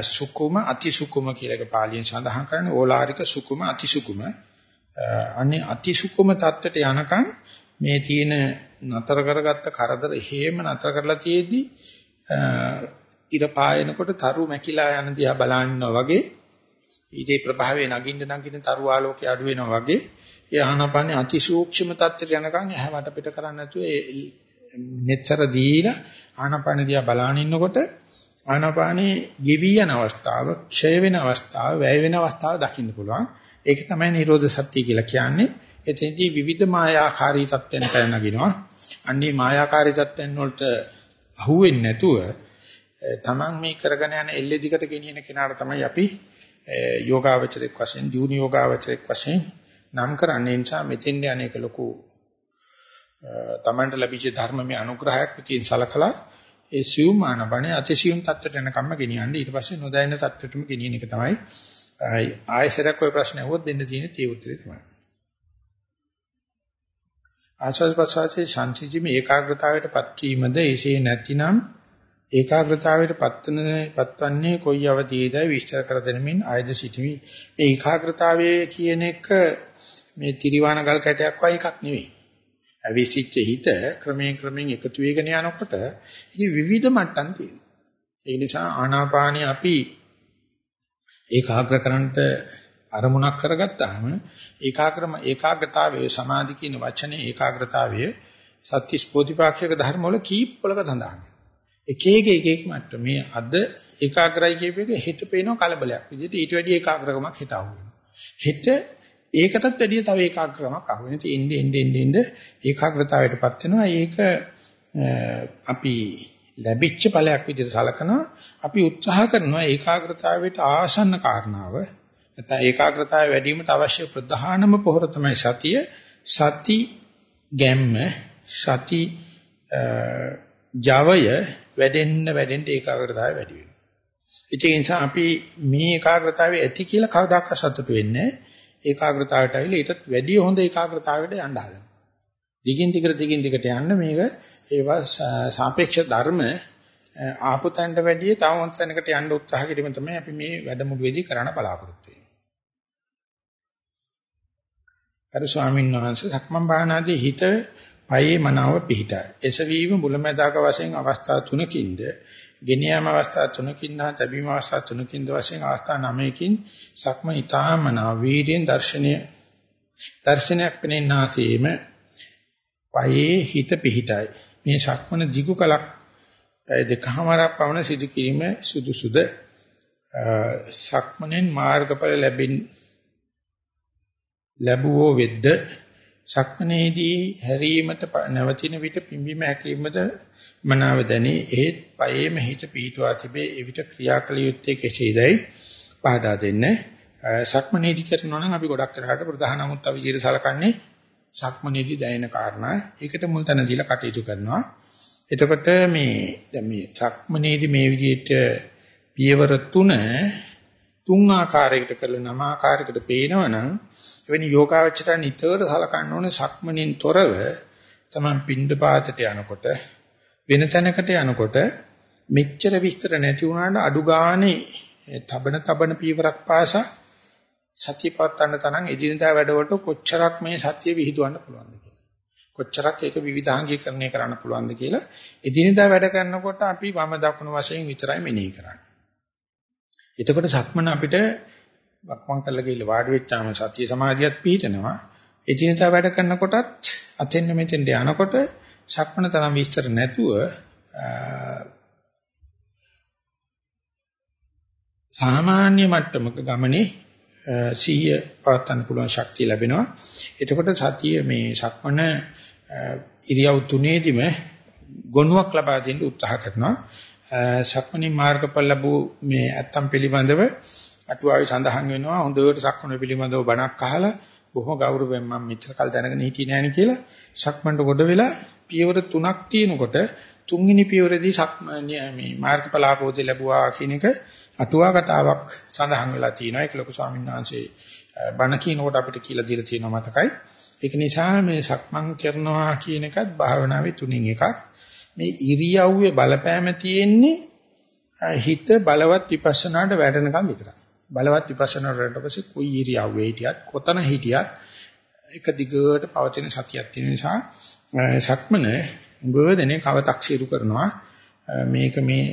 සුකුම අතිසුකුම කියලා එක පාලියෙන් සඳහන් කරන්නේ ඕලාරික සුකුම අතිසුකුම. අනේ අතිසුකුම தත්තට යනකම් මේ තියෙන නතර කරගත්ත කරදර හේම නතර කරලා තියේදී ඉර පායනකොට තරු මැකිලා යන දිහා බලනවා වගේ ඊටේ ප්‍රභාවයේ නගින්න නගින්න තරු ආලෝකය අඩු වෙනවා වගේ ඒ ආනාපානේ අතිසූක්ෂම තත්ත්වයට යනකම් ඇහැ වට පිට කරන්නේ නැතුව ඒ netතර දීලා ආනාපාන දිහා බලාගෙන ඉන්නකොට ආනාපානේ ගෙවි යන අවස්ථාව, ක්ෂය වෙන අවස්ථාව, වැය වෙන අවස්ථාව දකින්න පුළුවන්. ඒක තමයි නිරෝධ සත්‍ය කියලා කියන්නේ. එතෙන්දී විවිධ මායාකාරී තත්ත්වයන් පැන නගිනවා. අන්නේ මායාකාරී තත්ත්වයන් වලට අහුවෙන්නේ නැතුව තමන් මේ කරගෙන යන එල්ලේ දිකට ගෙනියන කෙනාට තමයි අපි යෝගාවචරයක් වශයෙන්, ජීවන යෝගාවචරයක් වශයෙන් නම් කරන්නේ. නිසා මෙතෙන් යන්නේක ලොකු තමන්ට ලැබිච්ච ධර්මමය අනුග්‍රහයක් විදිහින් සලකලා ඒ සියුම් ආනපනේ අතිසියුම් තත්ත්වයට යනකම්ම ගෙනියන්නේ. ඊට පස්සේ නොදැනෙන තත්ත්වයටම ගෙනියන එක තමයි ආයෙසරක් ඔය ප්‍රශ්නේ අහුවොත් දෙන්න තියෙන තේ උත්තරේ තමයි. ආශස් ප්‍රසාරයේ ශාන්තිජීමේ ඒකාග්‍රතාවයටපත් වීමද එසේ නැතිනම් ඒකාග්‍රතාවයට පත්වන පත්වන්නේ කොයි අවධියේදයි විස්තර කර දෙනමින් ආයද සිටිමි. මේ ඒකාග්‍රතාවය කියන එක මේ තිරිවාණ ගල් කැටයක් වගේ එකක් නෙවෙයි. අවිසිච්ච හිත ක්‍රමයෙන් ක්‍රමයෙන් එකතු වෙගෙන යනකොට ඉතින් විවිධ මට්ටම් තියෙනවා. ඒ නිසා ආනාපානිය අපි ඒකාග්‍ර කරන්නට අරමුණක් කරගත්තාම ඒකාග්‍රම ඒකාග්‍රතාවයේ සමාධි කියන වචනේ ඒකාග්‍රතාවයේ සත්‍තිස් පොතිපාක්ෂික ධර්ම වල කීප වලක සඳහන් එක එක එක එක මට්ටම. මේ අද ඒකාග්‍රයි කියපු එක හෙට පේනවා කලබලයක්. විදිහට ඊට වැඩි ඒකාග්‍රකමක් හෙට ආව හෙට ඒකටත් වැඩිය තව ඒකාග්‍රකමක් අහු වෙන ඉතින් එන්නේ එන්නේ එන්නේ ඒකාග්‍රතාවයටපත් වෙනවා. ඒක අපි ලැබිච්ච ඵලයක් විදිහට සලකනවා. අපි උත්සාහ කරනවා ඒකාග්‍රතාවයට ආසන්න කාරණාව. නැත්නම් ඒකාග්‍රතාවය වැඩි වීමට අවශ්‍ය ප්‍රධානම පොහොර තමයි සතිය. සති ගැම්ම සති ජවය වැඩෙන්න වැඩෙන්න ඒකාග්‍රතාවය වැඩි වෙනවා. ඒ නිසා අපි මේ ඒකාග්‍රතාවය ඇති කියලා කවදාකවත් සතුටු වෙන්නේ නැහැ. ඒකාග්‍රතාවයට ඇවිල්ලා ඊටත් වැඩි හොඳ ඒකාග්‍රතාවයකට යන්න හදනවා. දිගින් දිගට දිගින් දිගට යන්න මේක ඒවා සාපේක්ෂ ධර්ම ආපු තැනට වැඩිය තවමත් තැනකට යන්න උත්සාහ කිරීම තමයි අපි මේ වැඩමුළුවේදී කරන්න බලාපොරොත්තු වෙන්නේ. අර ස්වාමීන් වහන්සේ සක්මන් භාවනාදී හිත පයේ මනාව පිහිටයි. එසවීම මුලැමැදාක වශයෙන් අවස්ථා තුනකින්ද ගෙන යාම අවස්ථා තුනකින් හා තැබීම අවස්ථා තුනකින්ද වශයෙන් අවස්ථා නවයකින් සක්ම ඊතාමනා වීර්යෙන් දර්ශනය දර්ශනයක් පෙනෙන්නාseම පයේ හිත පිහිටයි. මේ සක්මන දිගු කලක් දෙකමාරක් පවන සිදු කිරීම සුදුසුද? සක්මනෙන් මාර්ගඵල ලැබෙන ලැබුවෝ වෙද්ද? සක්මනේදී හැරීමට නැවතින විට පිම්බීම හැකීමද මනාව දැනේ. ඒත් පයේම හිත පිහිටුවා තිබේ. එවිට ක්‍රියාකල යුත්තේ කෙසේදයි පහදා දෙන්න. සක්මනේදී කරනවා නම් අපි ගොඩක් කරාට ප්‍රධාන අමුත්ත විදිහට සලකන්නේ සක්මනේදී දැනෙන කාරණා. ඒකට මුල් තැන දීලා කටයුතු කරනවා. එතකොට මේ දැන් මේ සක්මනේදී මේ විදිහට පියවර තුන තුන් ආකාරයකට කළ නම ආකාරයකට පේනවනම් එවැනි යෝගාවචරය නිතර සලකන්න ඕනේ සක්මණෙන් තොරව තමන් පින්ඳ පාතට යනකොට වෙන තැනකට යනකොට මෙච්චර විස්තර නැති වුණාට අඩු ගානේ තබන තබන පීවරක් පාසා සතිය පවත්වන්න තරම් එදිනදා වැඩවලට කොච්චරක් මේ සතිය විහිදුවන්න පුළුවන්ද කියලා. කොච්චරක් ඒක විවිධාංගීකරණය කරන්න පුළුවන්ද කියලා එදිනදා වැඩ කරනකොට අපි වම දකුණු වශයෙන් විතරයි මෙනෙහි කරන්නේ. එතකොට සක්මන අපිට වක්මන් කරලා ගිහලා වාඩි වෙච්චාම සතිය සමාධියත් පිහිටනවා. එදිනදා වැඩ කරනකොටත් අතෙන් මෙතෙන්ට යනකොට සක්මන තරම් විස්තර නැතුව සාමාන්‍ය මට්ටමක ගමනේ සිහිය පවත්වන්න පුළුවන් ශක්තිය ලැබෙනවා. එතකොට සතිය මේ සක්මන ඉරියව් තුනේදීම ගොනුවක් ලබා දෙන්න උත්සාහ කරනවා. සක්මණේ මාර්ගඵල ලැබූ මේ ඇත්තම් පිළිබඳව අටුවාවේ සඳහන් වෙනවා. හොඳට සක්මණ පිළිබඳව බණක් අහලා බොහොම ගෞරවයෙන් මම මෙච්චර කල් දැනගෙන හිටියේ නෑනේ කියලා සක්මණට කොට වෙලා පියවර තුනක් තියෙනකොට තුන්වෙනි පියවරදී මේ මාර්ගඵල ආපෝදේ ලැබුවා කියන එක අටුවා කතාවක් සඳහන් වෙලා තියෙනවා. ඒක ලොකු ස්වාමීන් වහන්සේ බණ කියනකොට අපිට කියලා දීලා තියෙනවා මතකයි. ඒක නිසා මේ සක්මන් කරනවා කියන එකත් භාවනාවේ තුنين එකක්. මේ ඉරියව්වේ බලපෑම තියෙන්නේ හිත බලවත් විපස්සනාට වැටෙනකම් විතරයි. බලවත් විපස්සනාට වැටෙන පස්සේ කොයි ඉරියව්වේ හිටියත් කොතන හිටියත් එක දිගට පවතින සතියක් තියෙන නිසා සක්මන උගදෙනේ කවතක්සීරු කරනවා මේක මේ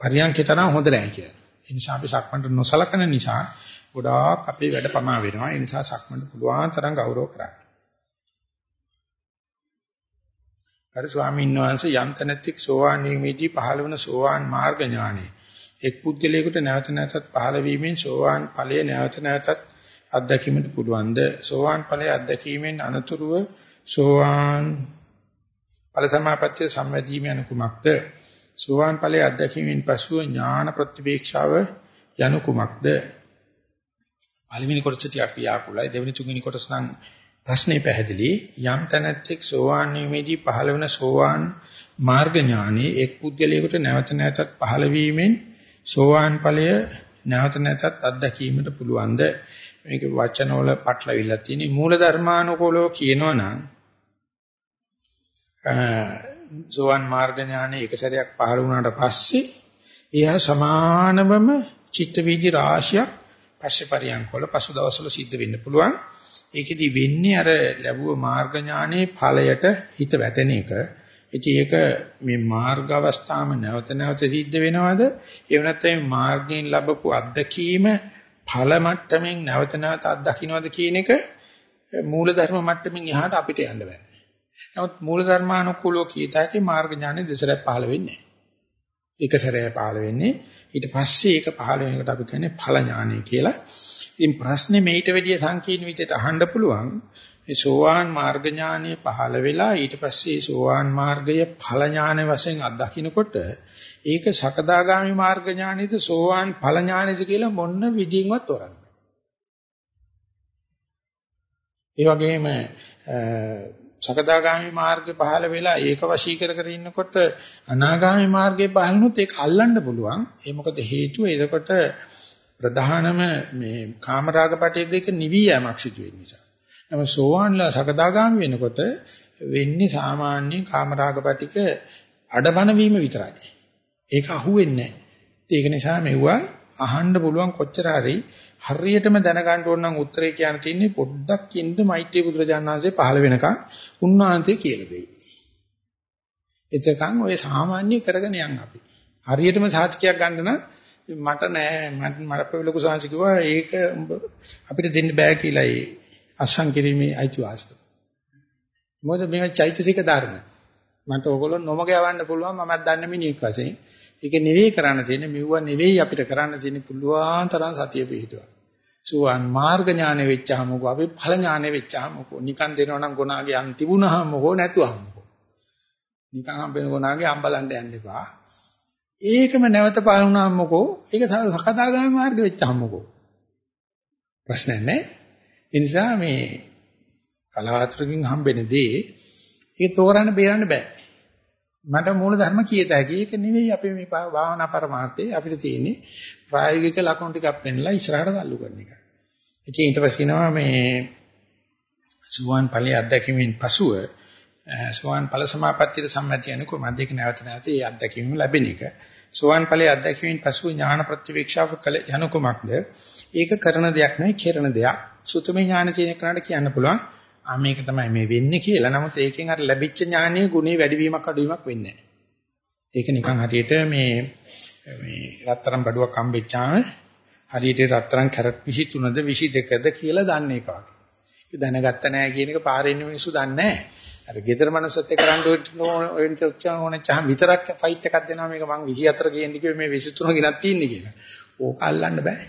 පරියන්කේ තරම් හොඳ නැහැ කියලා. ඒ නිසා අපි සක්මන්ට නොසලකන නිසා ගොඩාක් අපේ වැඩ පමා වෙනවා. ඒ නිසා සක්මන්ට පුළුවන් තරම් ගෞරව කරන්න. අර ස්වාමීන් වහන්සේ යම් තැනැත්තික් සෝවාන් වීමේදී පහළ වන සෝවාන් මාර්ග ඥානෙ. එක් පුද්ගලයෙකුට නැවත නැවතත් පහළ වීමෙන් සෝවාන් ඵලය නැවත නැවතත් අත්දැකීමට පුළුවන්ද? සෝවාන් ඵලය අත්දැකීමෙන් අනතුරුව සෝවාන් ඵල සමාපත්තිය සම්වැදීම යන කුමක්ද? සෝවාන් ඵලයේ අත්දැකීමෙන් පසුව ඥාන ප්‍රතිවේක්ෂාව යනු කුමක්ද? පළවෙනි කොටස ටිකක් ව්‍යාකුලයි දෙවෙනි තුන්වෙනි කොටස නම් ප්‍රශ්නේ පැහැදිලි. යම් තැනැත්තෙක් සෝවාන් වීමේදී පහළ වෙන සෝවාන් මාර්ග ඥානෙ එක් පුද්ගලයෙකුට නැවත නැවතත් පහළ වීමෙන් සෝවාන් ඵලය නැවත නැවතත් අත්දැකීමට පුළුවන්ද? මේක වචනවල පටලවිලා තියෙන මූල ධර්මානුකූලව කියනවනම් සෝවන් මාර්ග ඥානෙ එක සැරයක් පහළ වුණාට පස්සේ එයා සමානවම චිත්ත වීදි රාශියක් පස්සේ පරියන්කවල පසු දවස්වල සිද්ධ වෙන්න පුළුවන්. ඒකෙදි වෙන්නේ අර ලැබුව මාර්ග ඥානේ ඵලයට හිත වැටෙන එක. ඉතින් ඒක මේ මාර්ග අවස්ථාවම නැවත නැවත සිද්ධ වෙනවද? එහෙම නැත්නම් මාර්ගයෙන් ලැබපු අත්දැකීම ඵල මට්ටමින් නැවත නැවත අත්දකින්නවද කියන එක මූල ධර්ම මට්ටමින් එහාට අපිට යන්න බෑ. නමුත් මූල ධර්මානුකූලව කීයතාවේ මාර්ග ඥානෙ දෙසරක් පහළ වෙන්නේ නැහැ. එක සැරේ පහළ වෙන්නේ ඊට පස්සේ ඒක පහළ වෙනකොට අපි කියන්නේ ඵල ඥානෙ කියලා. ඉතින් ප්‍රශ්නේ මේිට වැඩිය සංකීර්ණ විදිහට අහන්න පුළුවන්. මේ සෝවාන් මාර්ග ඥානෙ පහළ වෙලා ඊට පස්සේ සෝවාන් මාර්ගය ඵල ඥානෙ වශයෙන් අත්දකින්නකොට ඒක සකදාගාමි මාර්ග ඥානෙද සෝවාන් ඵල ඥානෙද කියලා මොන්න විදිහින්වත් තෝරන්න. ඒ වගේම සකදාගාමි මාර්ගේ පහළ වෙලා ඒක වශී කර කර ඉන්නකොට අනාගාමි මාර්ගේ පහළනොත් ඒක අල්ලන්න පුළුවන්. ඒ මොකද හේතුව එතකොට ප්‍රධානම මේ කාමරාගපටි දෙක නිවි යෑමක් සිදු වෙන නිසා. නම සෝවාන්ලා සකදාගාමි වෙනකොට වෙන්නේ සාමාන්‍ය කාමරාගපටික අඩබන වීම විතරයි. ඒක අහුවෙන්නේ නැහැ. ඒක නිසා මෙවුවා අහන්න පුළුවන් කොච්චර හරි හරියටම දැනගන්න ඕන නම් උත්තරේ කියන්න තියෙන්නේ පොඩ්ඩක් ඉන්න මෛත්‍රී බුදුරජාණන් වහන්සේ පහළ වෙනකන් උන්වහන්සේ කියලා දෙයි. එතකන් ඔය සාමාන්‍ය කරගෙන යන් අපි. හරියටම සාහිත්‍යයක් ගන්න නම් මට නෑ මට මරප්ප ලොකු සාංශ කිව්වා ඒක අපිට දෙන්න බෑ කියලා ඒ අස්සම් කිරීමේ අයිතිවාසිකම. මොකද මේවා චෛතසික ධර්ම. මට ඕගොල්ලෝ නොමග යවන්න පුළුවන් මමත් දන්න මිනිහෙක් වශයෙන්. ඒක නෙවෙයි කරන්න තියෙන්නේ මෙවුවා නෙවෙයි අපිට කරන්න තියෙන්නේ පුළුවන් තරම් සතිය පිහිටුවා. සුවන් මාර්ග ඥානෙ වෙච්චාම මොකෝ අපි ඵල ඥානෙ වෙච්චාම මොකෝ නිකන් දෙනවා නම් ගුණාගේ යන් තිබුණාම මොකෝ නැතුවම මොකෝ. නිකන් හම්බෙන ගුණාගේ අම්බලන්න යන්න එපා. ඒකම නැවත පාලුණාම මොකෝ? ඒක සකදාගාමී මාර්ග වෙච්චාම මොකෝ? ප්‍රශ්නයක් නැහැ. ඒ නිසා මේ කලාතුරකින් හම්බෙන දේ ඒක තෝරන්න බේරන්න බෑ. මට මූල ධර්ම කියත හැකි. ඒක නෙවෙයි අපි මේ භාවනා પરමාර්ථයේ අපිට තියෙන්නේ ප්‍රායෝගික ලක්ෂණ ටිකක් වෙන්නලා ඉස්සරහට තල්ලු කරන එක. ඉතින් ඊට පස්සේ මේ සුවාන් ඵලයේ අත්දැකීමෙන් පසුව සුවන් ඵල සමාපත්තියට සම්මතිය යන කොහොමද ඒක නැවත නැවත ඒ අත්දැකීම ලැබෙන එක. සුවන් ඵලයේ අත්දැකීමෙන් පසුව ඥාන ප්‍රතිවීක්ෂාව කළ යන කොමක්ද? ඒක කරන දෙයක් නෙවෙයි කෙරෙන දෙයක්. සුතමේ ඥාන කියන කෙනාට කියන්න පුළුවන්. ආ මේක තමයි මේ වෙන්නේ කියලා. නමුත් ඒකෙන් අර ලැබිච්ච ඥානයේ ගුණේ වැඩිවීමක් අඩුවීමක් වෙන්නේ නැහැ. ඒක නිකන් හරියට මේ මේ රත්තරන් බඩුවක් හම්බෙච්චාම හරියට රත්තරන් කැරට් 23ද 22ද කියලා දන්නේ එක වගේ. ඒක දැනගත්ත නැහැ කියන එක පාරේ ඉන්න මිනිස්සු දන්නේ නැහැ. අර ගෙදර මනුස්සත් එක්ක රණ්ඩු වෙන්න උච්චාම ඕනේ චහම් විතරක් ෆයිට් එකක් දෙනවා මේක මං 24 ගේන්න කිව්වේ මේ 23 ගෙනත් තියෙන්නේ කියලා. ඕක අල්ලන්න බෑ.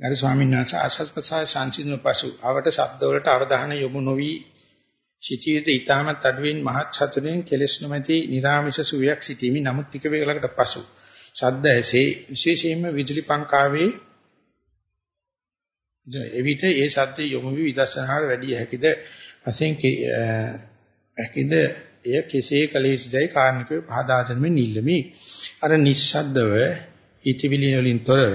ගරු ස්වාමීන් වහන්සේ ආසස් ප්‍රසාර සංසිඳන පසු අවට ශබ්ද වලට අවධානය යොමු නොවි සිටියේද ඊටමත් අඩුවෙන් මහත් සතුටින් කෙලෙස් නොමැති නිර්ාමිෂ සුවයක් සිටීමි නමුත් ටික වේලකට පසු ශබ්ද ඇසේ විශේෂයෙන්ම විදුලි පංකාවේ එවිට ඒ ශබ්ද යොමු වී විදර්ශනාට වැඩි හැකිද වශයෙන් හැකිද එය කෙසේ කළ යුතුදයි කාරණකව පහදා දෙමින් නිල්ලමි අර නිස්සද්දව ඉතිවිලි වලින් තොරව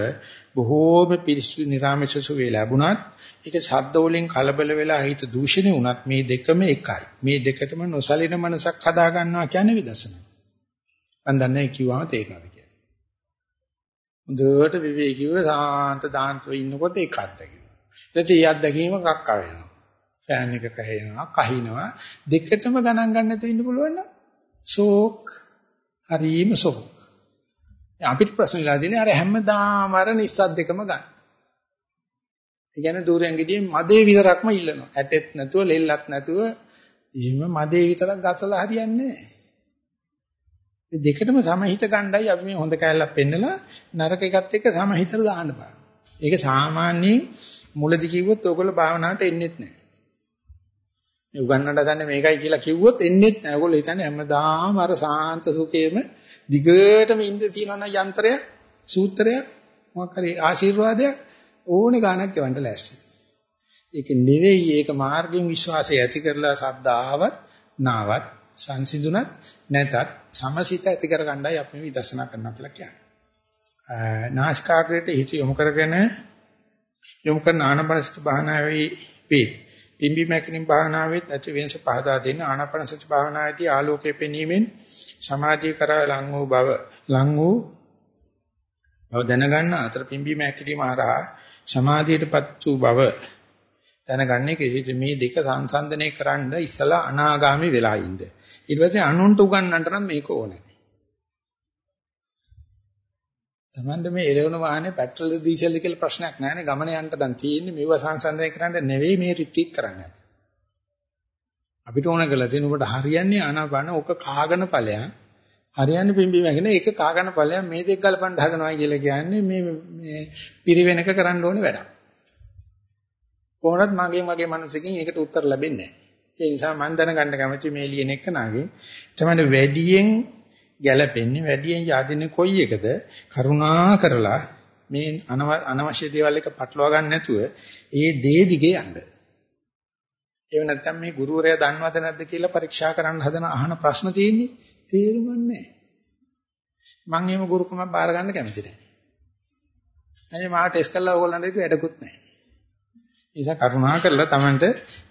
බොහෝම පිරිසුදු නිර්ාමේශ සුවේ ලැබුණත් ඒක ශබ්ද වලින් කලබල වෙලා හිත දූෂණය වුණත් මේ දෙකම එකයි. මේ දෙකටම නොසලින මනසක් හදා ගන්නවා කියන්නේ විදර්ශනා. මම දන්නේ කිව්වම තේරෙනවද කියලා. හොඳට විවේකීව සාන්ත දාන්තව ඉන්නකොට ඒක අත්දැකීම. ඊට ඒ අත්දැකීම කක්ක වෙනවා. ෆෑන් එක කහිනවා, කහිනවා දෙකටම ගණන් ගන්න නැතුව ඉන්න පුළුවන් නම් ෂෝක් හරීම ෂෝක්. අපිට ප්‍රශ්න ඉලා තියෙන්නේ අර හැමදාම අර නිස්සද්දකම ගන්න. ඒ කියන්නේ දූරෙන් ගිහින් මදේ විතරක්ම ඉල්ලනවා. ඇටෙත් නැතුව, ලෙල්ලත් නැතුව එහෙම මදේ විතරක් ගතලා හරියන්නේ නැහැ. දෙකටම සමහිත ගණ්ඩායි අපි මේ හොඳ කැලලක් පෙන්නලා නරක එකත් එක්ක සමහිතට දාන්න බෑ. ඒක සාමාන්‍යයෙන් මුලදි කිව්වොත් ඕගොල්ලෝ භාවනාවට එන්නේත් නැහැ. මේ උගන්නන්න දන්නේ මේකයි කියලා කිව්වොත් එන්නේත් නැහැ. ඕගොල්ලෝ හිතන්නේ හැමදාම අර සාන්ත සුඛේම දිගටම ඉඳ තියෙනවා යන්ත්‍රයක් සූත්‍රයක් මොකක් හරි ආශිර්වාදයක් ඕනේ ගානක් ගවන්න ලෑස්ති. ඒක නෙවෙයි ඒක මාර්ගයෙන් විශ්වාසය ඇති කරලා සද්දාවත් නාවත් සංසිඳුණත් නැතත් සමසිත ඇති කරගන්නයි අපි මේ විදර්ශනා කරනවා කියලා කියන්නේ. නාස්කාග්‍රයට හිත යොමු කරගෙන යොමු කරන ආනපනසති භාවනාවේ වේ. පිම්බි මැකිනින් භාවනාවෙත් ඇති වෙනස පහදා දෙන්න ආනපනසති භාවනාවේදී ආලෝකයේ පෙනීමෙන් සමාධිය කරා ලං වූ බව ලං වූ බව දැනගන්න අතර පිම්බීම හැකිලිම හරහා සමාධියටපත් වූ බව දැනගන්නේ කිසිද මේ දෙක සංසන්දනය කරන්න ඉස්සලා අනාගාමි වෙලා ඉන්න. ඊට පස්සේ අනුන්ට උගන්වන්නට නම් මේක ඕනේ. Tamande මේ එළවන වාහනේ පෙට්‍රල්ද දීසල්ද කියලා ප්‍රශ්නයක් නැහැනේ ගමන යන්න දැන් තියෙන්නේ මේව සංසන්දනය කරන්න නෙවෙයි මේ රිට්‍රීට් කරන්නේ. අපිට ඕන කරලා තියෙන ඔබට හරියන්නේ ආනාපාන ඔක කාගෙන ඵලයන් හරියන්නේ පිම්බීම කියන ඒක කාගෙන ඵලයන් මේ දෙක ගලපන්න හදනවා කියලා කියන්නේ මේ මේ පිරිවෙනක කරන්න ඕනේ වැඩක්. කොහොමවත් මගේ මගේ මනසකින් ඒකට උත්තර ලැබෙන්නේ නැහැ. ඒ නිසා මම දැනගන්න කැමති මේ ලියන එක නාගේ තමයි වැඩියෙන් ගැළපෙන්නේ වැඩියෙන් yaadින්නේ කොයි එකද කරුණා කරලා මේ අනවශ්‍ය දේවල් එක පටලවා ගන්න නැතුව ඒ දේ දිගේ යන්න. එහෙම නැත්නම් මේ ගුරුවරයා දන්නවද නැද්ද කියලා පරීක්ෂා කරන්න හදන අහන ප්‍රශ්න තියෙන්නේ තේරුම්න්නේ මම එහෙම ගුරුකමක් බාර ගන්න කැමති නැහැ. අනේ මාව ටෙස්ට් කරලා ඕගොල්ලන්ට ඒක වැඩකුත් නැහැ. ඒ නිසා කරුණා කරලා Tamanට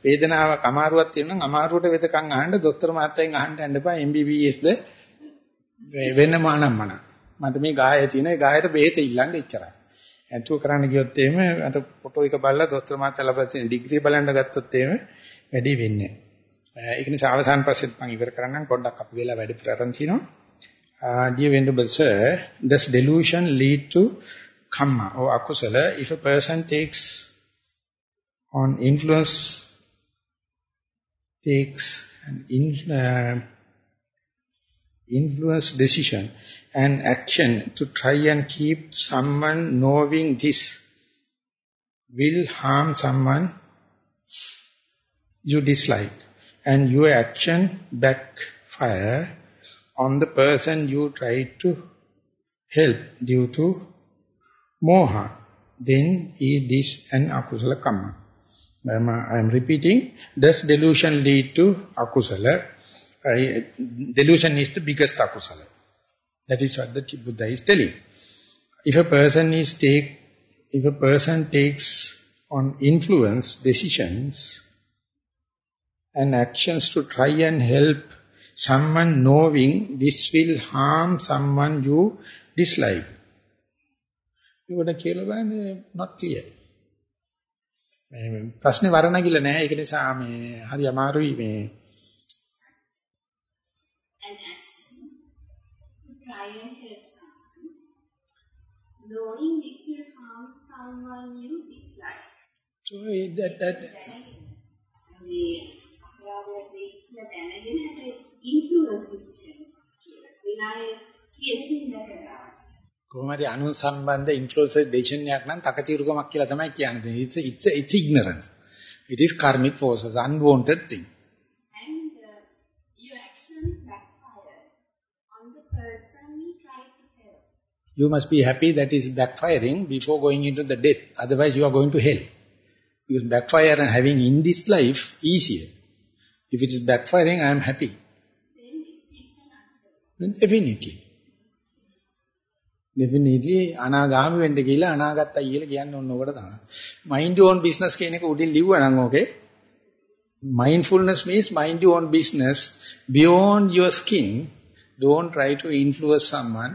වේදනාවක් අමාරුවක් තියෙනවා නම් අමාරුවට වෙදකම් අහන්න දොස්තර මහත්තයෙන් අහන්න යන්න එපා MBBSද වෙන මානම්මන. මට මේ ගාය තියෙන ඒ ගායට බෙහෙත ඉල්ලන්න එච්චරයි. ඇතුව කරන්න ගියොත් එහෙම අර ෆොටෝ එක බලලා දොස්තර මහත්තයා ලබලා තියෙන ඩිග්‍රී බලන්න ගත්තොත් එහෙම වැඩි වෙන්නේ නැහැ. ඒක නිසා අවසාන ප්‍රශ්නෙත් මම ඉවර කරන්නම් පොඩ්ඩක් අපි වෙලා වැඩි ප්‍රතරන් තිනවා. dear venerable sir does delusion lead to kamma or akusala if a person takes on influence takes an in, uh, influence decision and action to try and keep someone knowing this will harm someone you dislike. And your action backfire on the person you try to help due to moha, then is this an akusala karma I am repeating, does delusion lead to akusala? Delusion is the biggest akusala. That is what the Buddha is telling. If a person is take, if a person takes on influence decisions and actions to try and help someone knowing this will harm someone you dislike. You would have not clear. මේ ප්‍රශ්නේ වරණගිල නෑ ඒක නිසා මේ හරි අමාරුයි මේ knowing this will harm someone you dislike. So that that මේ අපරාධයේ දැනගෙන හැට ඉන්ෆ්ලුවන්ස් decision කියලා. විනාය කියන දේ කොහොම හරි අනුන් සම්බන්ධ ඉන්ෆ්ලුවන්සර් ඩෙසිෂන් එකක් නම් තකතිරුකමක් කියලා තමයි කියන්නේ. It's it's it's ignorance. It is karmic forces, unwanted thing. And uh, your actions You must be happy that is backfiring before going into the death. Otherwise you are going to hell. Because backfire and having in this life easier. If it is backfiring, I am happy. Then is this an answer? Definitely. definitely අනාගාමි වෙන්න කියලා අනාගතයි කියලා කියන්නේ ඔන්න ඔකට තමයි. mind your own business කියන එක උඩින් ලිව්වා නම් ඕකේ mindfulness means mind your own business beyond your skin don't try to influence someone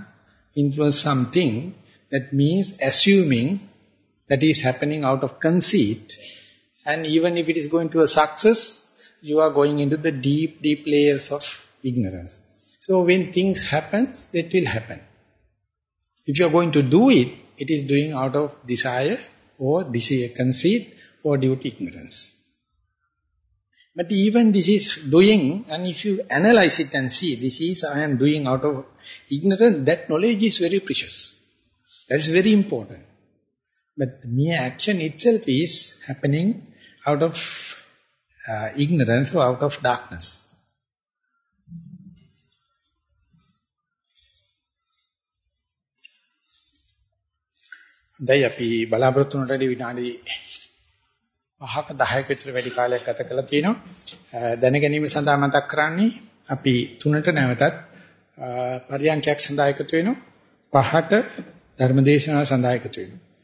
influence something that means assuming that is happening out of conceit. And even if it is going to a success you are going into the deep deep layers of ignorance. So when things happen that will happen. If you are going to do it, it is doing out of desire or desire, conceit or due to ignorance. But even this is doing, and if you analyze it and see, this is I am doing out of ignorance, that knowledge is very precious. That is very important. But mere action itself is happening out of uh, ignorance or out of darkness. දැන් අපි බලාපොරොත්තු වුණට විනාඩි 5ක 10ක විතර වැඩි කාලයක් ගත කළා තියෙනවා. දැන ගැනීම සඳහා මතක් කරන්නේ අපි තුනට නැවතත් පරියන්කයක් සඳහා එකතු වෙනවා. පහට ධර්මදේශනාව සඳහා එකතු වෙනවා.